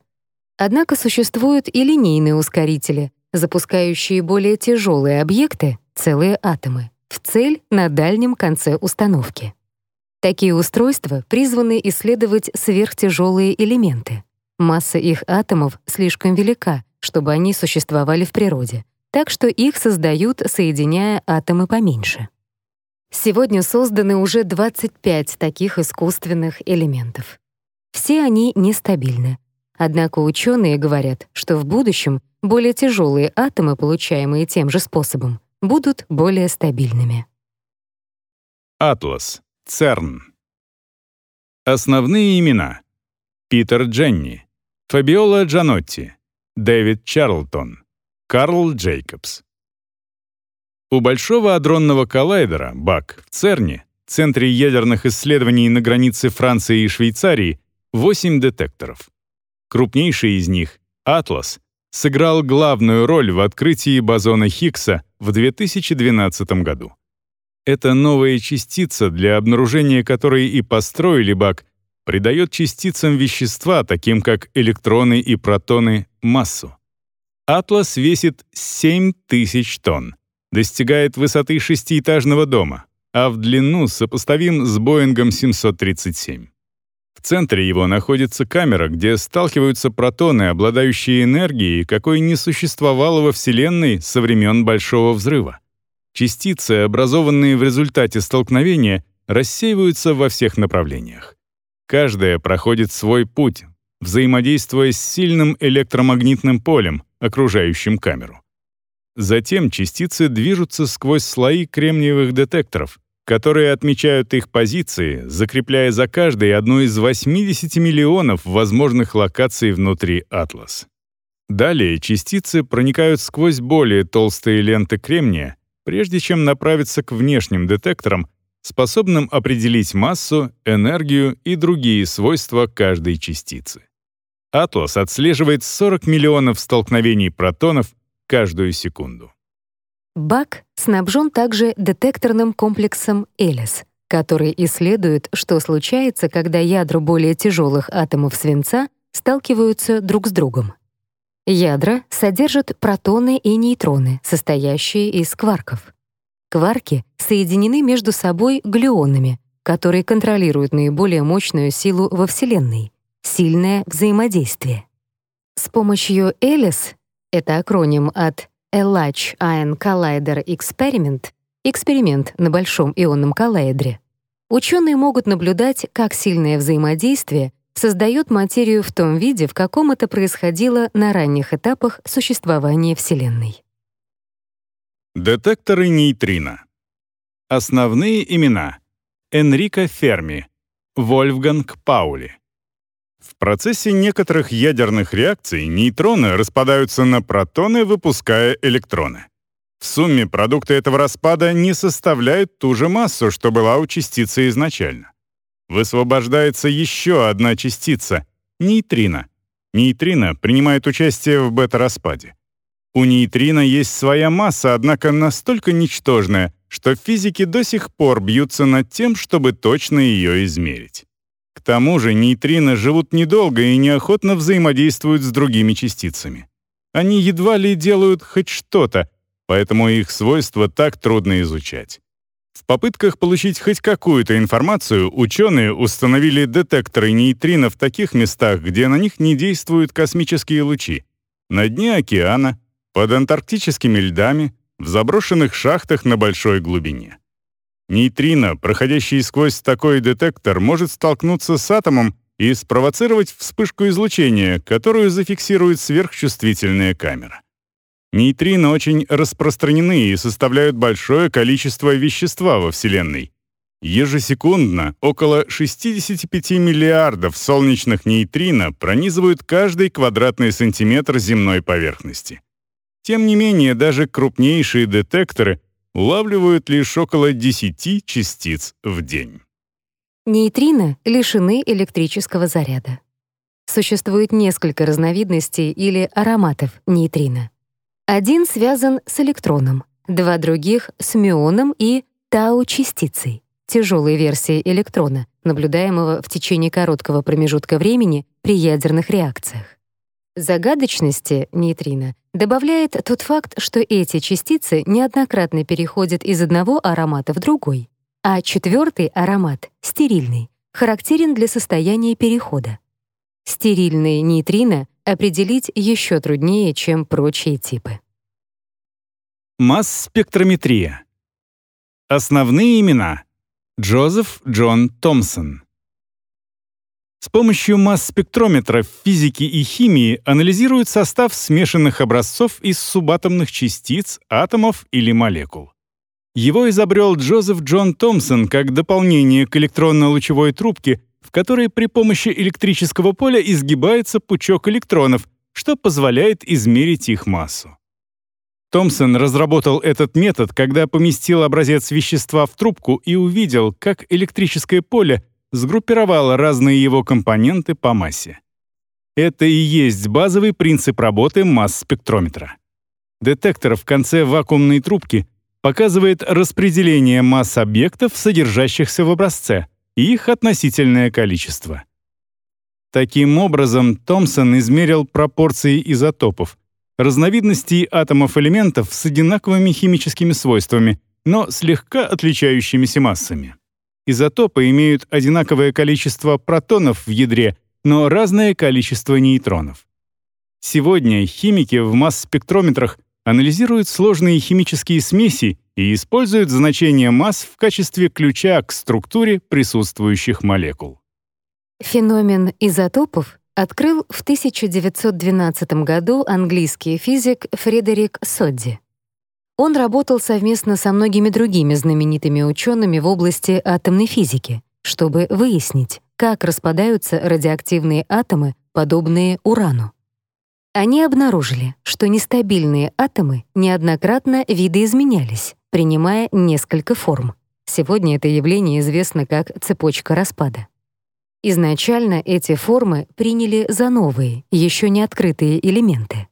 Однако существуют и линейные ускорители, запускающие более тяжелые объекты, целые атомы, в цель на дальнем конце установки. Такие устройства призваны исследовать сверхтяжелые элементы. Масса их атомов слишком велика, чтобы они существовали в природе, так что их создают, соединяя атомы поменьше. Сегодня созданы уже 25 таких искусственных элементов. Все они нестабильны. Однако ученые говорят, что в будущем более тяжелые атомы, получаемые тем же способом, будут более стабильными. Атлас. ЦЕРН. Основные имена. Питер Дженни. Фабиола Джанотти. Дэвид Чарлтон. Карл Джейкобс. У Большого адронного коллайдера, БАК, в ЦЕРНе, Центре ядерных исследований на границе Франции и Швейцарии, 8 детекторов. Крупнейший из них, «Атлас», сыграл главную роль в открытии бозона Хиггса в 2012 году. Эта новая частица, для обнаружения которой и построили БАК, придает частицам вещества, таким как электроны и протоны, массу. «Атлас» весит 7000 тонн достигает высоты шестиэтажного дома, а в длину сопоставим с Боингом 737. В центре его находится камера, где сталкиваются протоны, обладающие энергией, какой не существовало во Вселенной со времен Большого Взрыва. Частицы, образованные в результате столкновения, рассеиваются во всех направлениях. Каждая проходит свой путь, взаимодействуя с сильным электромагнитным полем, окружающим камеру. Затем частицы движутся сквозь слои кремниевых детекторов, которые отмечают их позиции, закрепляя за каждой одну из 80 миллионов возможных локаций внутри Атлас. Далее частицы проникают сквозь более толстые ленты кремния, прежде чем направиться к внешним детекторам, способным определить массу, энергию и другие свойства каждой частицы. Атлас отслеживает 40 миллионов столкновений протонов каждую секунду. БАК снабжен также детекторным комплексом Элис, который исследует, что случается, когда ядра более тяжелых атомов свинца сталкиваются друг с другом. Ядра содержат протоны и нейтроны, состоящие из кварков. Кварки соединены между собой глюонами, которые контролируют наиболее мощную силу во Вселенной — сильное взаимодействие. С помощью Элис это акроним от A Large Ion Collider Experiment — эксперимент на большом ионном коллайдере. Ученые могут наблюдать, как сильное взаимодействие создает материю в том виде, в каком это происходило на ранних этапах существования Вселенной. Детекторы нейтрино. Основные имена. Энрико Ферми, Вольфганг Паули. В процессе некоторых ядерных реакций нейтроны распадаются на протоны, выпуская электроны. В сумме продукты этого распада не составляют ту же массу, что была у частицы изначально. Высвобождается еще одна частица — нейтрино. Нейтрино принимает участие в бета-распаде. У нейтрино есть своя масса, однако настолько ничтожная, что физики до сих пор бьются над тем, чтобы точно ее измерить. Тому же нейтрино живут недолго и неохотно взаимодействуют с другими частицами. Они едва ли делают хоть что-то, поэтому их свойства так трудно изучать. В попытках получить хоть какую-то информацию ученые установили детекторы нейтрино в таких местах, где на них не действуют космические лучи. На дне океана, под антарктическими льдами, в заброшенных шахтах на большой глубине. Нейтрино, проходящий сквозь такой детектор, может столкнуться с атомом и спровоцировать вспышку излучения, которую зафиксирует сверхчувствительная камера. Нейтрино очень распространены и составляют большое количество вещества во Вселенной. Ежесекундно около 65 миллиардов солнечных нейтрино пронизывают каждый квадратный сантиметр земной поверхности. Тем не менее, даже крупнейшие детекторы улавливают лишь около 10 частиц в день. Нейтрино лишены электрического заряда. Существует несколько разновидностей или ароматов нейтрино. Один связан с электроном, два других — с мюоном и тау-частицей, тяжелой версией электрона, наблюдаемого в течение короткого промежутка времени при ядерных реакциях. Загадочности нейтрино добавляет тот факт, что эти частицы неоднократно переходят из одного аромата в другой, а четвертый аромат, стерильный, характерен для состояния перехода. Стерильные нейтрино определить еще труднее, чем прочие типы. Масс-спектрометрия. Основные имена. Джозеф Джон Томпсон. С помощью масс-спектрометра в и химии анализируют состав смешанных образцов из субатомных частиц, атомов или молекул. Его изобрел Джозеф Джон Томпсон как дополнение к электронно-лучевой трубке, в которой при помощи электрического поля изгибается пучок электронов, что позволяет измерить их массу. Томпсон разработал этот метод, когда поместил образец вещества в трубку и увидел, как электрическое поле сгруппировало разные его компоненты по массе. Это и есть базовый принцип работы масс-спектрометра. Детектор в конце вакуумной трубки показывает распределение масс объектов, содержащихся в образце, и их относительное количество. Таким образом, Томпсон измерил пропорции изотопов, разновидностей атомов элементов с одинаковыми химическими свойствами, но слегка отличающимися массами. Изотопы имеют одинаковое количество протонов в ядре, но разное количество нейтронов. Сегодня химики в масс-спектрометрах анализируют сложные химические смеси и используют значение масс в качестве ключа к структуре присутствующих молекул. Феномен изотопов открыл в 1912 году английский физик Фредерик Содди. Он работал совместно со многими другими знаменитыми учеными в области атомной физики, чтобы выяснить, как распадаются радиоактивные атомы, подобные урану. Они обнаружили, что нестабильные атомы неоднократно видоизменялись, принимая несколько форм. Сегодня это явление известно как цепочка распада. Изначально эти формы приняли за новые, еще не открытые элементы.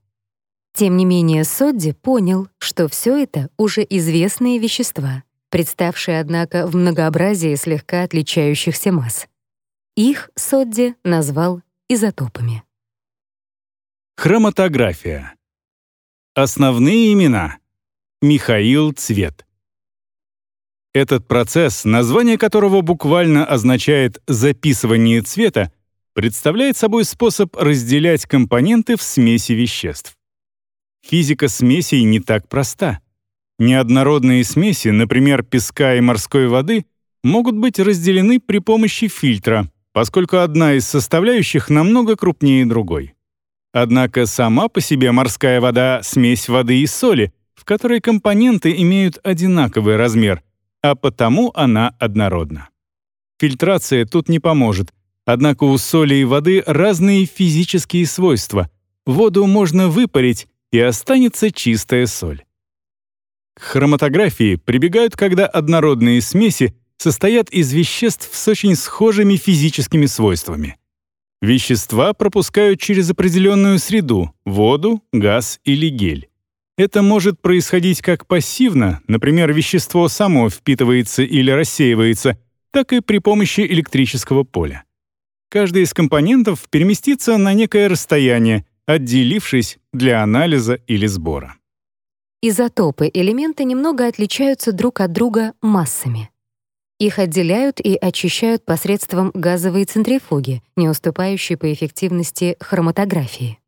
Тем не менее, Содди понял, что все это уже известные вещества, представшие, однако, в многообразии слегка отличающихся масс. Их Содди назвал изотопами. Хроматография. Основные имена. Михаил Цвет. Этот процесс, название которого буквально означает «записывание цвета», представляет собой способ разделять компоненты в смеси веществ. Физика смесей не так проста. Неоднородные смеси, например, песка и морской воды, могут быть разделены при помощи фильтра, поскольку одна из составляющих намного крупнее другой. Однако сама по себе морская вода — смесь воды и соли, в которой компоненты имеют одинаковый размер, а потому она однородна. Фильтрация тут не поможет, однако у соли и воды разные физические свойства. Воду можно выпарить, и останется чистая соль. К хроматографии прибегают, когда однородные смеси состоят из веществ с очень схожими физическими свойствами — Вещества пропускают через определенную среду — воду, газ или гель. Это может происходить как пассивно, например, вещество само впитывается или рассеивается, так и при помощи электрического поля. Каждый из компонентов переместится на некое расстояние, отделившись для анализа или сбора. Изотопы элемента немного отличаются друг от друга массами. Их отделяют и очищают посредством газовой центрифуги, не уступающей по эффективности хроматографии.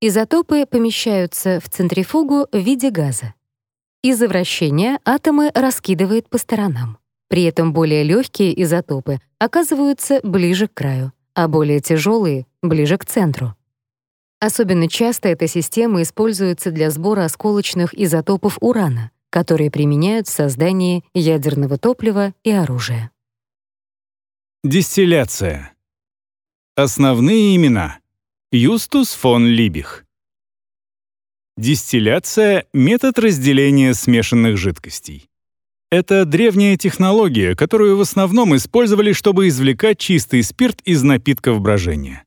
Изотопы помещаются в центрифугу в виде газа. Из-за вращения атомы раскидывает по сторонам. При этом более легкие изотопы оказываются ближе к краю, а более тяжелые — ближе к центру. Особенно часто эта система используется для сбора осколочных изотопов урана, которые применяют в создании ядерного топлива и оружия. Дистилляция. Основные имена. Юстус фон Либих. Дистилляция — метод разделения смешанных жидкостей. Это древняя технология, которую в основном использовали, чтобы извлекать чистый спирт из напитков брожения.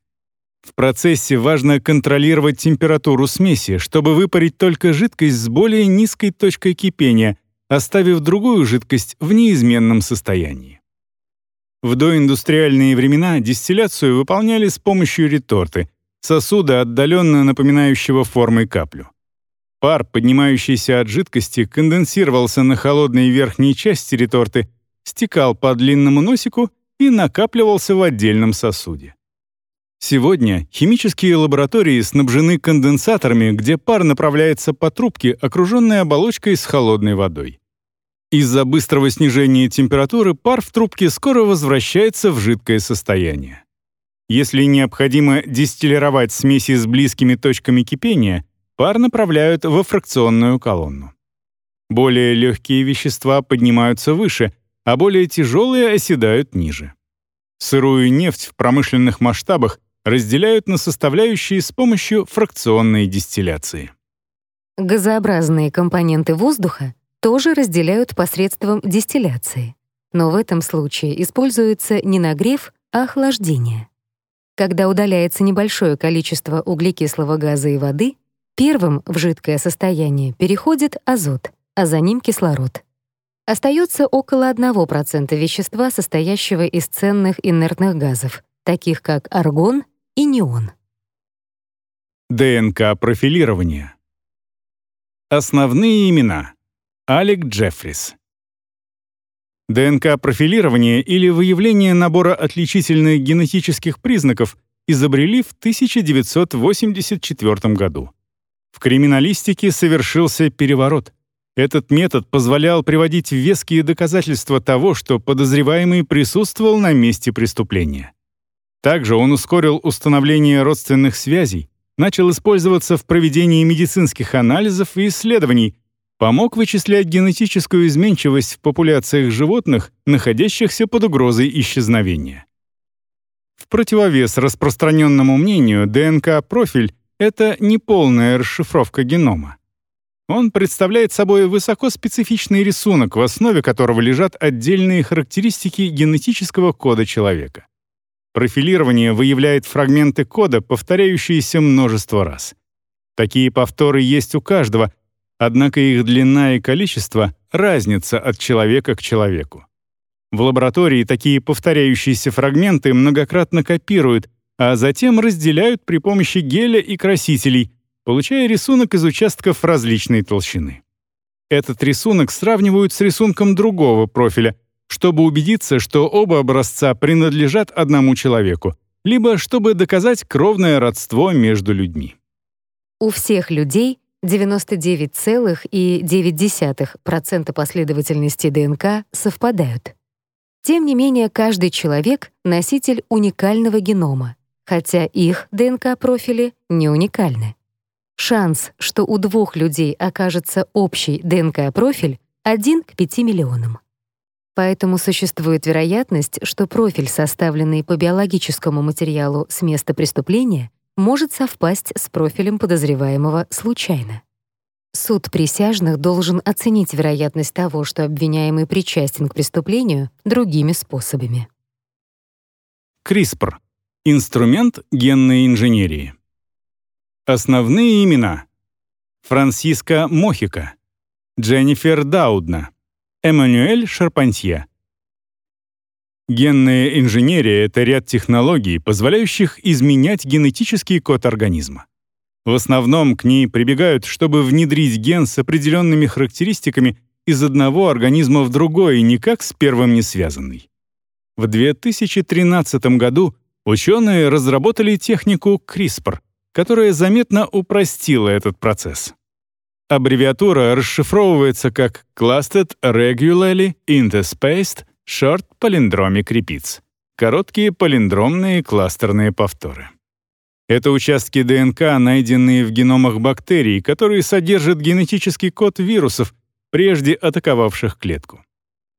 В процессе важно контролировать температуру смеси, чтобы выпарить только жидкость с более низкой точкой кипения, оставив другую жидкость в неизменном состоянии. В доиндустриальные времена дистилляцию выполняли с помощью реторты, сосуда, отдаленно напоминающего формой каплю. Пар, поднимающийся от жидкости, конденсировался на холодной верхней части реторты, стекал по длинному носику и накапливался в отдельном сосуде. Сегодня химические лаборатории снабжены конденсаторами, где пар направляется по трубке, окруженной оболочкой с холодной водой. Из-за быстрого снижения температуры пар в трубке скоро возвращается в жидкое состояние. Если необходимо дистиллировать смеси с близкими точками кипения, пар направляют во фракционную колонну. Более легкие вещества поднимаются выше, а более тяжелые оседают ниже. Сырую нефть в промышленных масштабах разделяют на составляющие с помощью фракционной дистилляции. Газообразные компоненты воздуха тоже разделяют посредством дистилляции. Но в этом случае используется не нагрев, а охлаждение. Когда удаляется небольшое количество углекислого газа и воды, первым в жидкое состояние переходит азот, а за ним кислород. Остается около 1% вещества, состоящего из ценных инертных газов, таких как аргон и неон. ДНК-профилирование. Основные имена. Алек Джеффрис. ДНК-профилирование или выявление набора отличительных генетических признаков изобрели в 1984 году. В криминалистике совершился переворот. Этот метод позволял приводить веские доказательства того, что подозреваемый присутствовал на месте преступления. Также он ускорил установление родственных связей, начал использоваться в проведении медицинских анализов и исследований, помог вычислять генетическую изменчивость в популяциях животных, находящихся под угрозой исчезновения. В противовес распространенному мнению, ДНК-профиль — это неполная расшифровка генома. Он представляет собой высокоспецифичный рисунок, в основе которого лежат отдельные характеристики генетического кода человека. Профилирование выявляет фрагменты кода, повторяющиеся множество раз. Такие повторы есть у каждого, однако их длина и количество разнятся от человека к человеку. В лаборатории такие повторяющиеся фрагменты многократно копируют, а затем разделяют при помощи геля и красителей, получая рисунок из участков различной толщины. Этот рисунок сравнивают с рисунком другого профиля — чтобы убедиться, что оба образца принадлежат одному человеку, либо чтобы доказать кровное родство между людьми. У всех людей 99,9% последовательности ДНК совпадают. Тем не менее, каждый человек — носитель уникального генома, хотя их ДНК-профили не уникальны. Шанс, что у двух людей окажется общий ДНК-профиль, 1 к 5 миллионам. Поэтому существует вероятность, что профиль, составленный по биологическому материалу с места преступления, может совпасть с профилем подозреваемого случайно. Суд присяжных должен оценить вероятность того, что обвиняемый причастен к преступлению, другими способами. CRISPR — инструмент генной инженерии. Основные имена. Франсиско Мохика, Дженнифер Даудна, Эммануэль Шарпантье. Генная инженерия — это ряд технологий, позволяющих изменять генетический код организма. В основном к ней прибегают, чтобы внедрить ген с определенными характеристиками из одного организма в другой, никак с первым не связанный. В 2013 году ученые разработали технику CRISPR, которая заметно упростила этот процесс. Аббревиатура расшифровывается как Clustered Regularly Interspaced Short Palindromic Repeats — короткие палиндромные кластерные повторы. Это участки ДНК, найденные в геномах бактерий, которые содержат генетический код вирусов, прежде атаковавших клетку.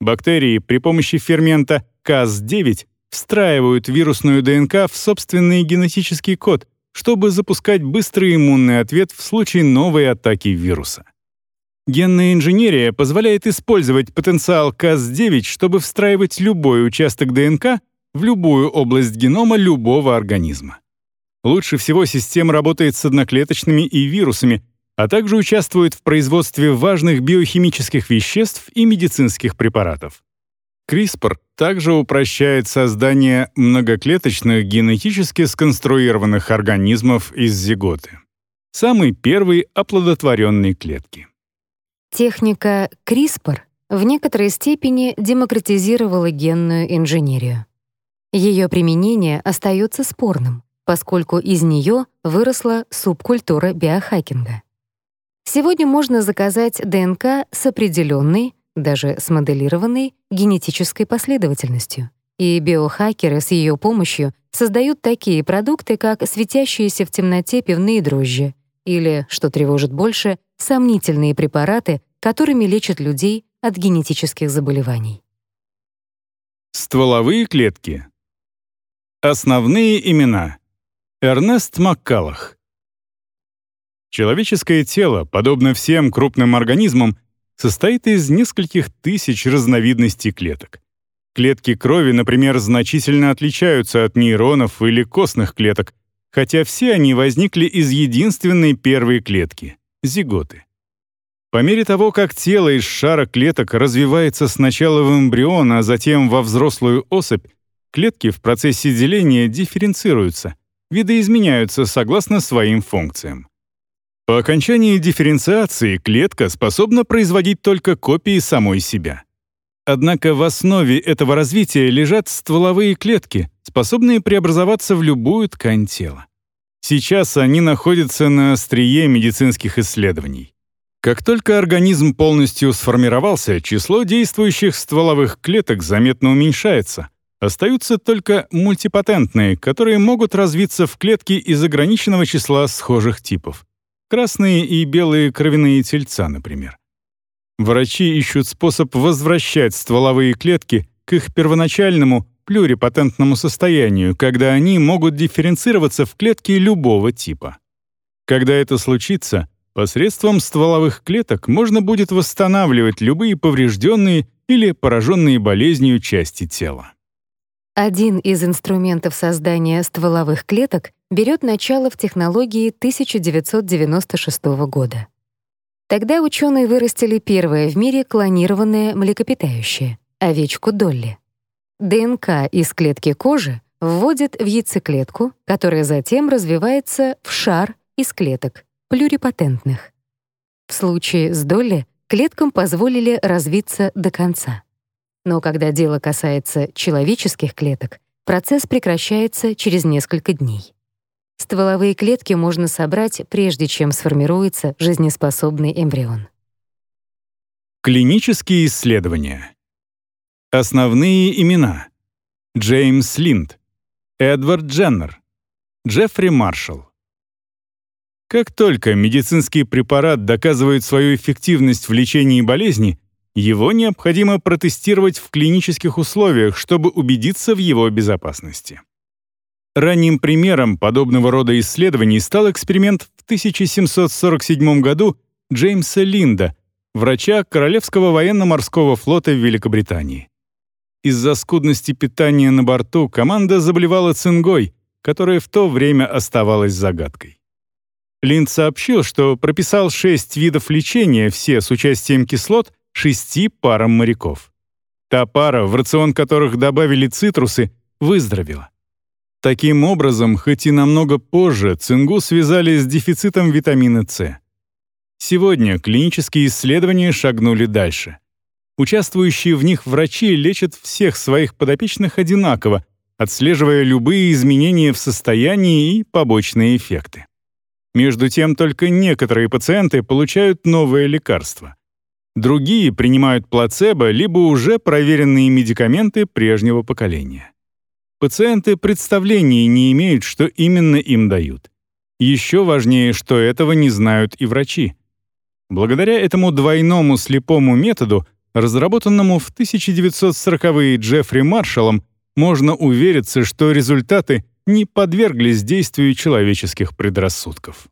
Бактерии при помощи фермента Cas9 встраивают вирусную ДНК в собственный генетический код, чтобы запускать быстрый иммунный ответ в случае новой атаки вируса. Генная инженерия позволяет использовать потенциал Cas9, чтобы встраивать любой участок ДНК в любую область генома любого организма. Лучше всего система работает с одноклеточными и вирусами, а также участвует в производстве важных биохимических веществ и медицинских препаратов. CRISPR также упрощает создание многоклеточных генетически сконструированных организмов из зиготы. Самой первой оплодотворенной клетки. Техника CRISPR в некоторой степени демократизировала генную инженерию. Ее применение остается спорным, поскольку из нее выросла субкультура биохакинга. Сегодня можно заказать ДНК с определенной, даже смоделированной генетической последовательностью. И биохакеры с ее помощью создают такие продукты, как светящиеся в темноте пивные дрожжи или, что тревожит больше, сомнительные препараты, которыми лечат людей от генетических заболеваний. Стволовые клетки. Основные имена. Эрнест Маккалах. Человеческое тело, подобно всем крупным организмам, состоит из нескольких тысяч разновидностей клеток. Клетки крови, например, значительно отличаются от нейронов или костных клеток, хотя все они возникли из единственной первой клетки — зиготы. По мере того, как тело из шара клеток развивается сначала в эмбрион, а затем во взрослую особь, клетки в процессе деления дифференцируются, видоизменяются согласно своим функциям. По окончании дифференциации клетка способна производить только копии самой себя. Однако в основе этого развития лежат стволовые клетки, способные преобразоваться в любую ткань тела. Сейчас они находятся на острие медицинских исследований. Как только организм полностью сформировался, число действующих стволовых клеток заметно уменьшается. Остаются только мультипатентные, которые могут развиться в клетки из ограниченного числа схожих типов. Красные и белые кровяные тельца, например. Врачи ищут способ возвращать стволовые клетки к их первоначальному плюрипатентному состоянию, когда они могут дифференцироваться в клетки любого типа. Когда это случится, посредством стволовых клеток можно будет восстанавливать любые поврежденные или пораженные болезнью части тела. Один из инструментов создания стволовых клеток берет начало в технологии 1996 года. Тогда ученые вырастили первое в мире клонированное млекопитающее — овечку Долли. ДНК из клетки кожи вводят в яйцеклетку, которая затем развивается в шар из клеток, плюрипатентных. В случае с Долли клеткам позволили развиться до конца. Но когда дело касается человеческих клеток, процесс прекращается через несколько дней. Стволовые клетки можно собрать, прежде чем сформируется жизнеспособный эмбрион. Клинические исследования. Основные имена. Джеймс Линд, Эдвард Дженнер, Джеффри Маршалл. Как только медицинский препарат доказывает свою эффективность в лечении болезни, его необходимо протестировать в клинических условиях, чтобы убедиться в его безопасности. Ранним примером подобного рода исследований стал эксперимент в 1747 году Джеймса Линда, врача Королевского военно-морского флота в Великобритании. Из-за скудности питания на борту команда заболевала цингой, которая в то время оставалась загадкой. Линд сообщил, что прописал шесть видов лечения, все с участием кислот, шести парам моряков. Та пара, в рацион которых добавили цитрусы, выздоровела. Таким образом, хоть и намного позже, цингу связали с дефицитом витамина С. Сегодня клинические исследования шагнули дальше. Участвующие в них врачи лечат всех своих подопечных одинаково, отслеживая любые изменения в состоянии и побочные эффекты. Между тем, только некоторые пациенты получают новое лекарство. Другие принимают плацебо либо уже проверенные медикаменты прежнего поколения. Пациенты представления не имеют, что именно им дают. Еще важнее, что этого не знают и врачи. Благодаря этому двойному слепому методу, разработанному в 1940-е Джеффри Маршаллом, можно увериться, что результаты не подверглись действию человеческих предрассудков.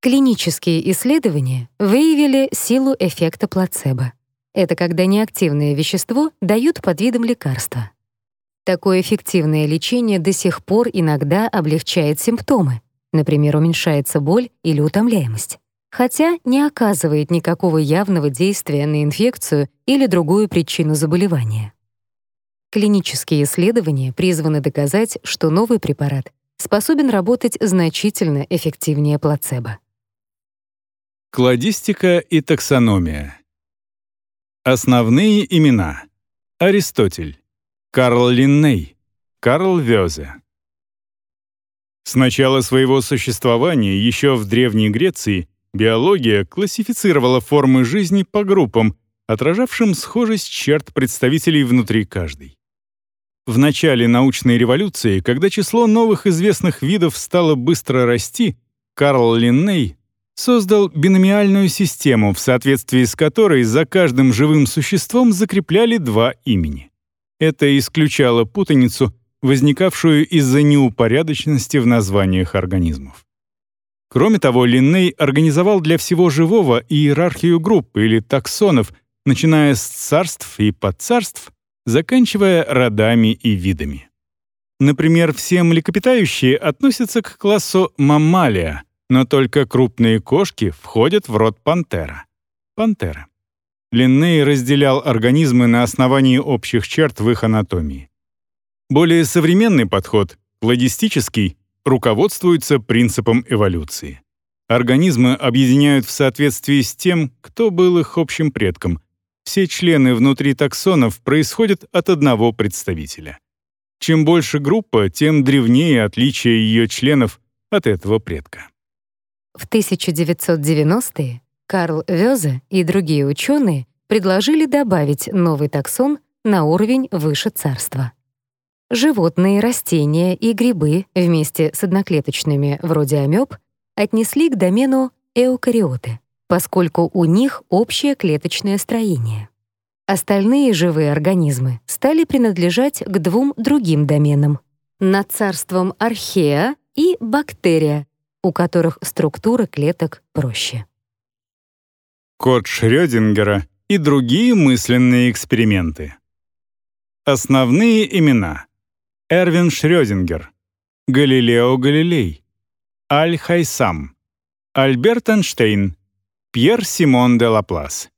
Клинические исследования выявили силу эффекта плацебо. Это когда неактивное вещество дают под видом лекарства. Такое эффективное лечение до сих пор иногда облегчает симптомы, например, уменьшается боль или утомляемость, хотя не оказывает никакого явного действия на инфекцию или другую причину заболевания. Клинические исследования призваны доказать, что новый препарат способен работать значительно эффективнее плацебо. Кладистика и таксономия. Основные имена. Аристотель. Карл Линней. Карл Вёзе. С начала своего существования еще в Древней Греции биология классифицировала формы жизни по группам, отражавшим схожесть черт представителей внутри каждой. В начале научной революции, когда число новых известных видов стало быстро расти, Карл Линней создал биномиальную систему, в соответствии с которой за каждым живым существом закрепляли два имени. Это исключало путаницу, возникавшую из-за неупорядоченности в названиях организмов. Кроме того, Линней организовал для всего живого иерархию групп или таксонов, начиная с царств и подцарств, заканчивая родами и видами. Например, все млекопитающие относятся к классу маммалия — но только крупные кошки входят в род пантера. Пантера. Линней разделял организмы на основании общих черт в их анатомии. Более современный подход, кладистический, руководствуется принципом эволюции. Организмы объединяют в соответствии с тем, кто был их общим предком. Все члены внутри таксонов происходят от одного представителя. Чем больше группа, тем древнее отличие ее членов от этого предка. В 1990-е Карл Вёзе и другие ученые предложили добавить новый таксон на уровень выше царства. Животные, растения и грибы вместе с одноклеточными, вроде амеб, отнесли к домену эукариоты, поскольку у них общее клеточное строение. Остальные живые организмы стали принадлежать к двум другим доменам — над царством археа и бактерия, у которых структура клеток проще. Код Шрёдингера и другие мысленные эксперименты. Основные имена. Эрвин Шрёдингер, Галилео Галилей, Аль Хайсам, Альберт Эйнштейн, Пьер Симон де Лаплас.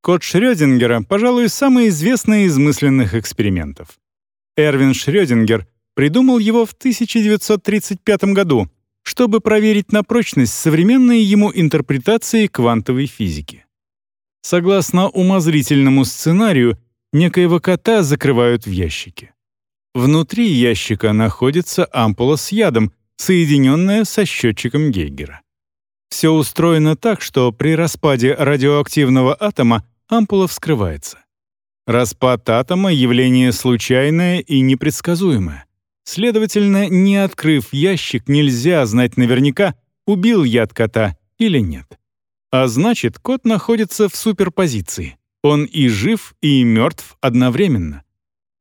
Код Шрёдингера, пожалуй, самый известный из мысленных экспериментов. Эрвин Шрёдингер придумал его в 1935 году чтобы проверить на прочность современные ему интерпретации квантовой физики. Согласно умозрительному сценарию, некоего кота закрывают в ящике. Внутри ящика находится ампула с ядом, соединенная со счетчиком Гейгера. Все устроено так, что при распаде радиоактивного атома ампула вскрывается. Распад атома — явление случайное и непредсказуемое. Следовательно, не открыв ящик, нельзя знать наверняка, убил яд кота или нет. А значит, кот находится в суперпозиции. Он и жив, и мертв одновременно.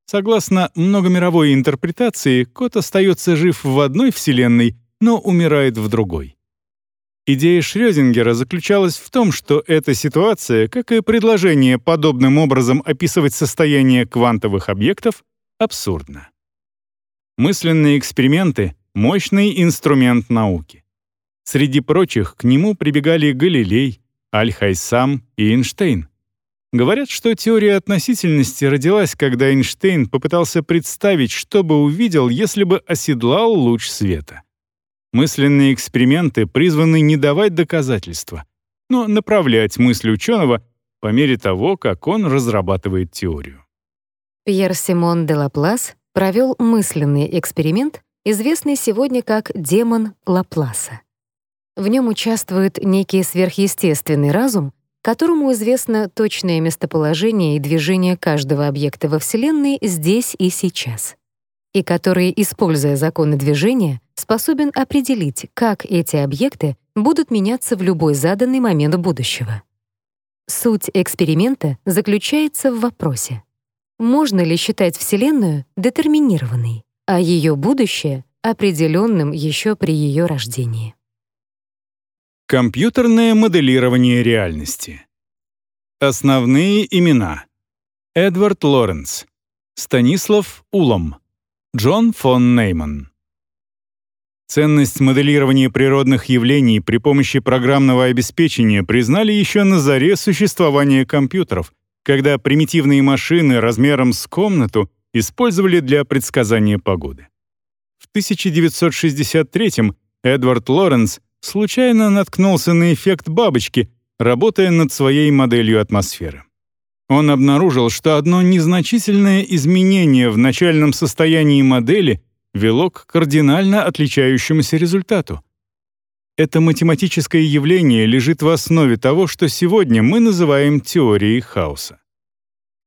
Согласно многомировой интерпретации, кот остается жив в одной вселенной, но умирает в другой. Идея Шрёдингера заключалась в том, что эта ситуация, как и предложение подобным образом описывать состояние квантовых объектов, абсурдна. Мысленные эксперименты — мощный инструмент науки. Среди прочих к нему прибегали Галилей, Аль-Хайсам и Эйнштейн. Говорят, что теория относительности родилась, когда Эйнштейн попытался представить, что бы увидел, если бы оседлал луч света. Мысленные эксперименты призваны не давать доказательства, но направлять мысль ученого по мере того, как он разрабатывает теорию. Пьер Симон де Лаплас провел мысленный эксперимент, известный сегодня как демон Лапласа. В нем участвует некий сверхъестественный разум, которому известно точное местоположение и движение каждого объекта во Вселенной здесь и сейчас, и который, используя законы движения, способен определить, как эти объекты будут меняться в любой заданный момент будущего. Суть эксперимента заключается в вопросе, можно ли считать Вселенную детерминированной, а ее будущее — определенным еще при ее рождении. Компьютерное моделирование реальности. Основные имена. Эдвард Лоренц. Станислав Улом. Джон фон Нейман. Ценность моделирования природных явлений при помощи программного обеспечения признали еще на заре существования компьютеров, когда примитивные машины размером с комнату использовали для предсказания погоды. В 1963 Эдвард Лоренц случайно наткнулся на эффект бабочки, работая над своей моделью атмосферы. Он обнаружил, что одно незначительное изменение в начальном состоянии модели вело к кардинально отличающемуся результату. Это математическое явление лежит в основе того, что сегодня мы называем теорией хаоса.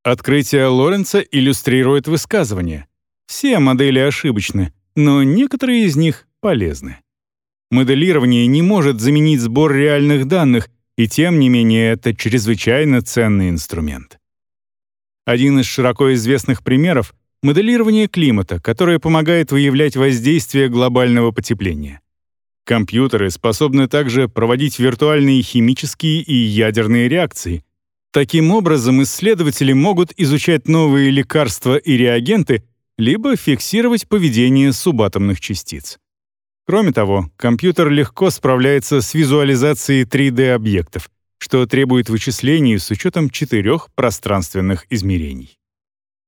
Открытие Лоренца иллюстрирует высказывание. Все модели ошибочны, но некоторые из них полезны. Моделирование не может заменить сбор реальных данных, и тем не менее это чрезвычайно ценный инструмент. Один из широко известных примеров — моделирование климата, которое помогает выявлять воздействие глобального потепления. Компьютеры способны также проводить виртуальные химические и ядерные реакции. Таким образом, исследователи могут изучать новые лекарства и реагенты, либо фиксировать поведение субатомных частиц. Кроме того, компьютер легко справляется с визуализацией 3D-объектов, что требует вычислений с учетом четырех пространственных измерений.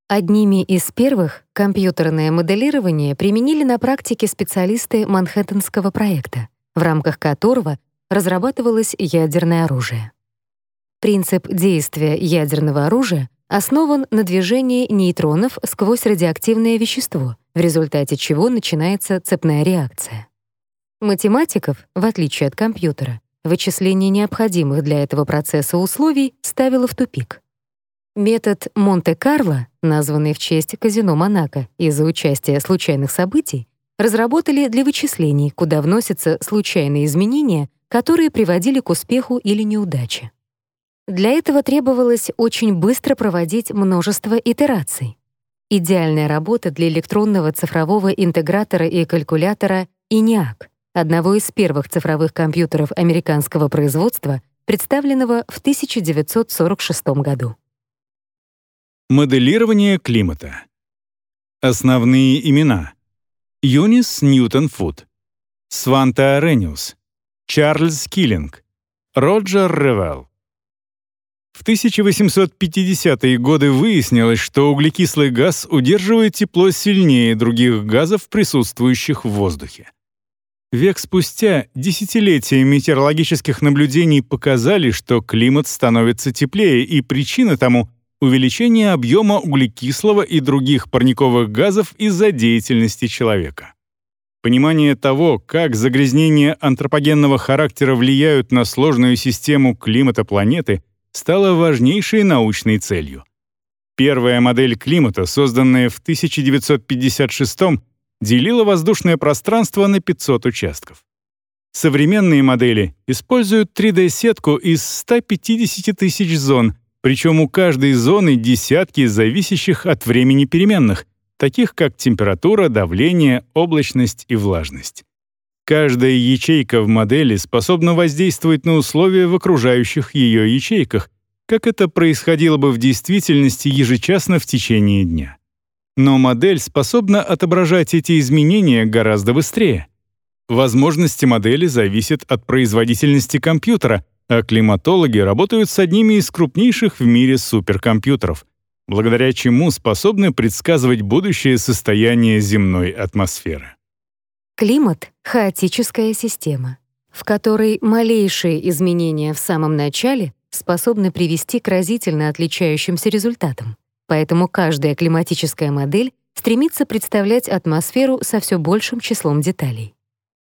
Одними из первых компьютерное моделирование применили на практике специалисты Манхэттенского проекта, в рамках которого разрабатывалось ядерное оружие. Принцип действия ядерного оружия основан на движении нейтронов сквозь радиоактивное вещество, в результате чего начинается цепная реакция. Математиков, в отличие от компьютера, вычисление необходимых для этого процесса условий ставило в тупик. Метод Монте-Карло, названный в честь казино Монако из-за участия случайных событий, разработали для вычислений, куда вносятся случайные изменения, которые приводили к успеху или неудаче. Для этого требовалось очень быстро проводить множество итераций. Идеальная работа для электронного цифрового интегратора и калькулятора ENIAC одного из первых цифровых компьютеров американского производства, представленного в 1946 году. Моделирование климата. Основные имена. Юнис Ньютон Фуд, Сванта Арениус, Чарльз Киллинг, Роджер Ревелл. В 1850-е годы выяснилось, что углекислый газ удерживает тепло сильнее других газов, присутствующих в воздухе. Век спустя десятилетия метеорологических наблюдений показали, что климат становится теплее, и причина тому — увеличение объема углекислого и других парниковых газов из-за деятельности человека. Понимание того, как загрязнения антропогенного характера влияют на сложную систему климата планеты, стало важнейшей научной целью. Первая модель климата, созданная в 1956 году, делила воздушное пространство на 500 участков. Современные модели используют 3D-сетку из 150 тысяч зон, причем у каждой зоны десятки зависящих от времени переменных, таких как температура, давление, облачность и влажность. Каждая ячейка в модели способна воздействовать на условия в окружающих ее ячейках, как это происходило бы в действительности ежечасно в течение дня но модель способна отображать эти изменения гораздо быстрее. Возможности модели зависят от производительности компьютера, а климатологи работают с одними из крупнейших в мире суперкомпьютеров, благодаря чему способны предсказывать будущее состояние земной атмосферы. Климат — хаотическая система, в которой малейшие изменения в самом начале способны привести к разительно отличающимся результатам. Поэтому каждая климатическая модель стремится представлять атмосферу со все большим числом деталей.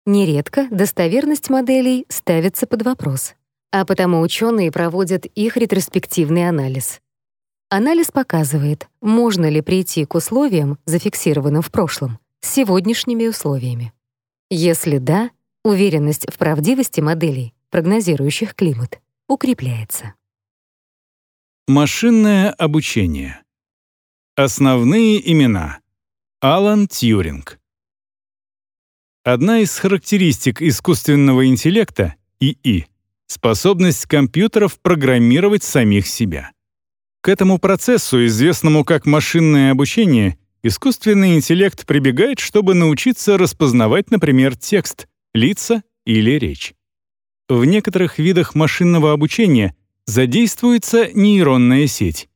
Нередко достоверность моделей ставится под вопрос, а потому ученые проводят их ретроспективный анализ. Анализ показывает, можно ли прийти к условиям, зафиксированным в прошлом, с сегодняшними условиями. Если да, уверенность в правдивости моделей, прогнозирующих климат, укрепляется. Машинное обучение. Основные имена. Алан Тьюринг. Одна из характеристик искусственного интеллекта, ИИ, способность компьютеров программировать самих себя. К этому процессу, известному как машинное обучение, искусственный интеллект прибегает, чтобы научиться распознавать, например, текст, лица или речь. В некоторых видах машинного обучения задействуется нейронная сеть.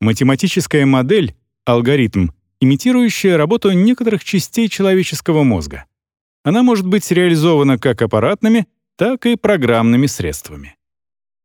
Математическая модель, алгоритм, имитирующая работу некоторых частей человеческого мозга. Она может быть реализована как аппаратными, так и программными средствами.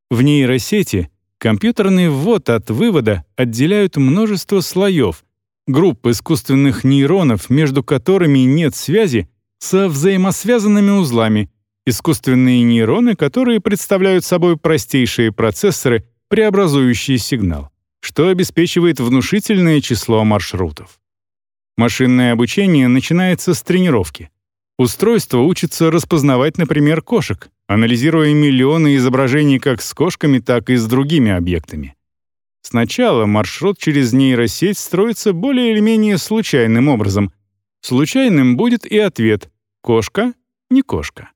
В нейросети Компьютерный ввод от вывода отделяют множество слоев, групп искусственных нейронов, между которыми нет связи, со взаимосвязанными узлами, искусственные нейроны, которые представляют собой простейшие процессоры, преобразующие сигнал, что обеспечивает внушительное число маршрутов. Машинное обучение начинается с тренировки. Устройство учится распознавать, например, кошек, анализируя миллионы изображений как с кошками, так и с другими объектами. Сначала маршрут через нейросеть строится более или менее случайным образом. Случайным будет и ответ «кошка, не кошка».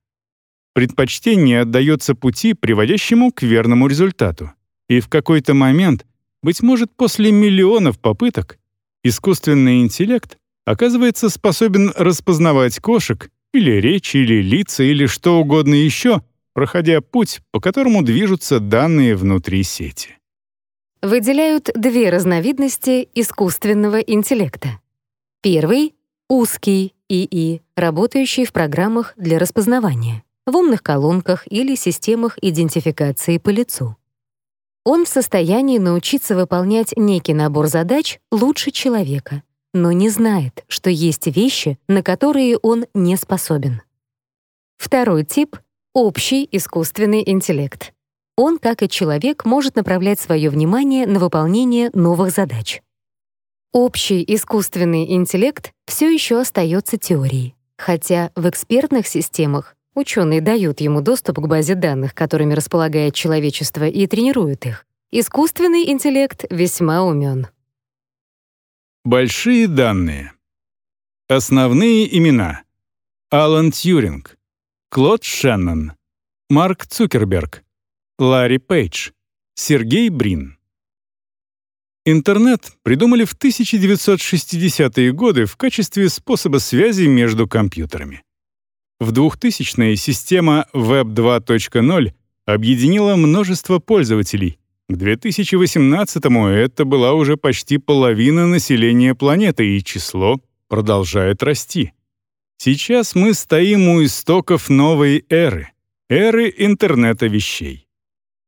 Предпочтение отдается пути, приводящему к верному результату. И в какой-то момент, быть может, после миллионов попыток, искусственный интеллект оказывается способен распознавать кошек или речь, или лица, или что угодно еще, проходя путь, по которому движутся данные внутри сети. Выделяют две разновидности искусственного интеллекта. Первый — узкий ИИ, работающий в программах для распознавания, в умных колонках или системах идентификации по лицу. Он в состоянии научиться выполнять некий набор задач лучше человека, но не знает, что есть вещи, на которые он не способен. Второй тип — общий искусственный интеллект. Он, как и человек, может направлять свое внимание на выполнение новых задач. Общий искусственный интеллект все еще остается теорией, хотя в экспертных системах ученые дают ему доступ к базе данных, которыми располагает человечество, и тренируют их. Искусственный интеллект весьма умен. Большие данные. Основные имена. Алан Тьюринг, Клод Шеннон, Марк Цукерберг, Ларри Пейдж, Сергей Брин. Интернет придумали в 1960-е годы в качестве способа связи между компьютерами. В 2000-е система Web 2.0 объединила множество пользователей, к 2018-му это была уже почти половина населения планеты, и число продолжает расти. Сейчас мы стоим у истоков новой эры, эры интернета вещей.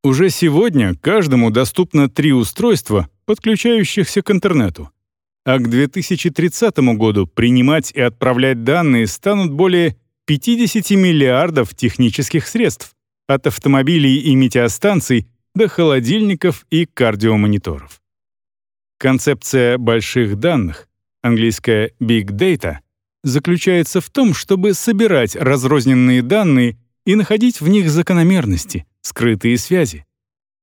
Уже сегодня каждому доступно три устройства, подключающихся к интернету. А к 2030 году принимать и отправлять данные станут более 50 миллиардов технических средств, от автомобилей и метеостанций до холодильников и кардиомониторов. Концепция больших данных, английская Big Data, заключается в том, чтобы собирать разрозненные данные и находить в них закономерности, скрытые связи.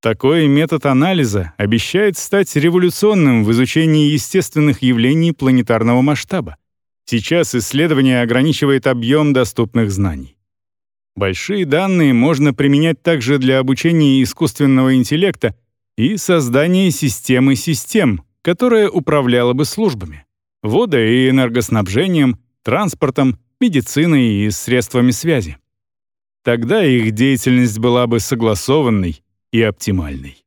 Такой метод анализа обещает стать революционным в изучении естественных явлений планетарного масштаба. Сейчас исследование ограничивает объем доступных знаний. Большие данные можно применять также для обучения искусственного интеллекта и создания системы систем, которая управляла бы службами, водой и энергоснабжением, транспортом, медициной и средствами связи. Тогда их деятельность была бы согласованной и оптимальной.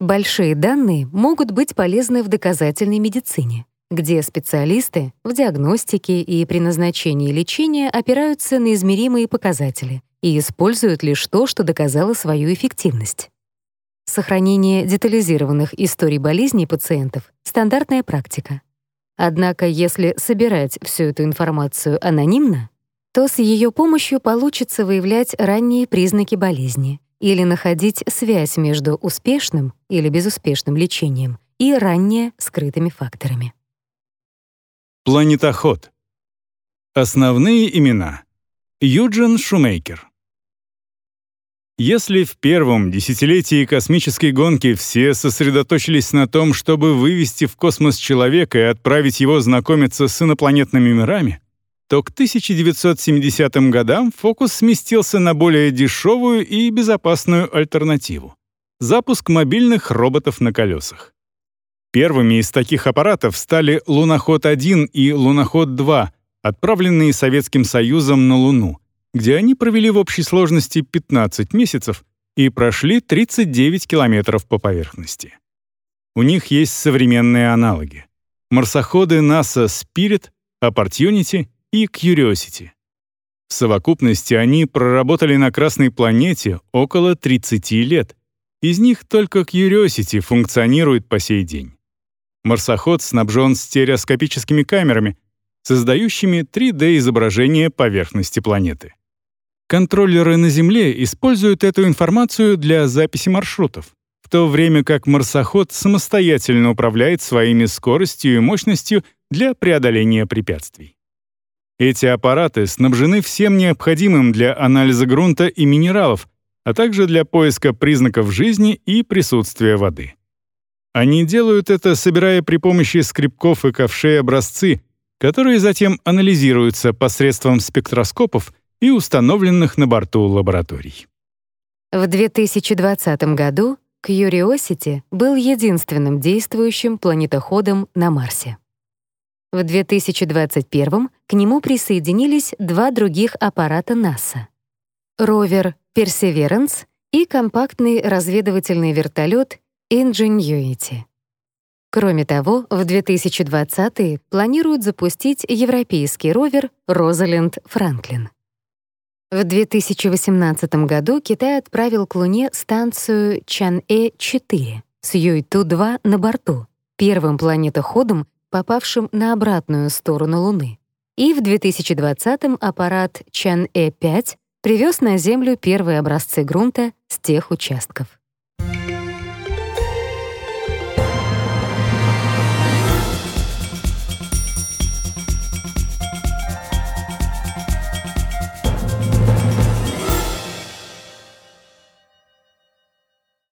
Большие данные могут быть полезны в доказательной медицине где специалисты в диагностике и при назначении лечения опираются на измеримые показатели и используют лишь то, что доказало свою эффективность. Сохранение детализированных историй болезней пациентов — стандартная практика. Однако, если собирать всю эту информацию анонимно, то с ее помощью получится выявлять ранние признаки болезни или находить связь между успешным или безуспешным лечением и ранее скрытыми факторами. Планетоход. Основные имена. Юджин Шумейкер. Если в первом десятилетии космической гонки все сосредоточились на том, чтобы вывести в космос человека и отправить его знакомиться с инопланетными мирами, то к 1970 годам фокус сместился на более дешевую и безопасную альтернативу — запуск мобильных роботов на колесах. Первыми из таких аппаратов стали «Луноход-1» и «Луноход-2», отправленные Советским Союзом на Луну — где они провели в общей сложности 15 месяцев и прошли 39 километров по поверхности. У них есть современные аналоги. Марсоходы NASA Spirit, Opportunity и Curiosity. В совокупности они проработали на Красной планете около 30 лет. Из них только Curiosity функционирует по сей день. Марсоход снабжен стереоскопическими камерами, создающими 3D-изображение поверхности планеты. Контроллеры на Земле используют эту информацию для записи маршрутов, в то время как марсоход самостоятельно управляет своими скоростью и мощностью для преодоления препятствий. Эти аппараты снабжены всем необходимым для анализа грунта и минералов, а также для поиска признаков жизни и присутствия воды. Они делают это, собирая при помощи скребков и ковшей образцы, которые затем анализируются посредством спектроскопов и установленных на борту лабораторий. В 2020 году Curiosity был единственным действующим планетоходом на Марсе. В 2021 к нему присоединились два других аппарата НАСА — ровер Perseverance и компактный разведывательный вертолет Ingenuity. Кроме того, в 2020 планируют запустить европейский ровер Rosalind Franklin. В 2018 году Китай отправил к Луне станцию Чан-Э-4 с Юйту-2 на борту, первым планетоходом, попавшим на обратную сторону Луны. И в 2020-м аппарат Чан-Э-5 привез на Землю первые образцы грунта с тех участков.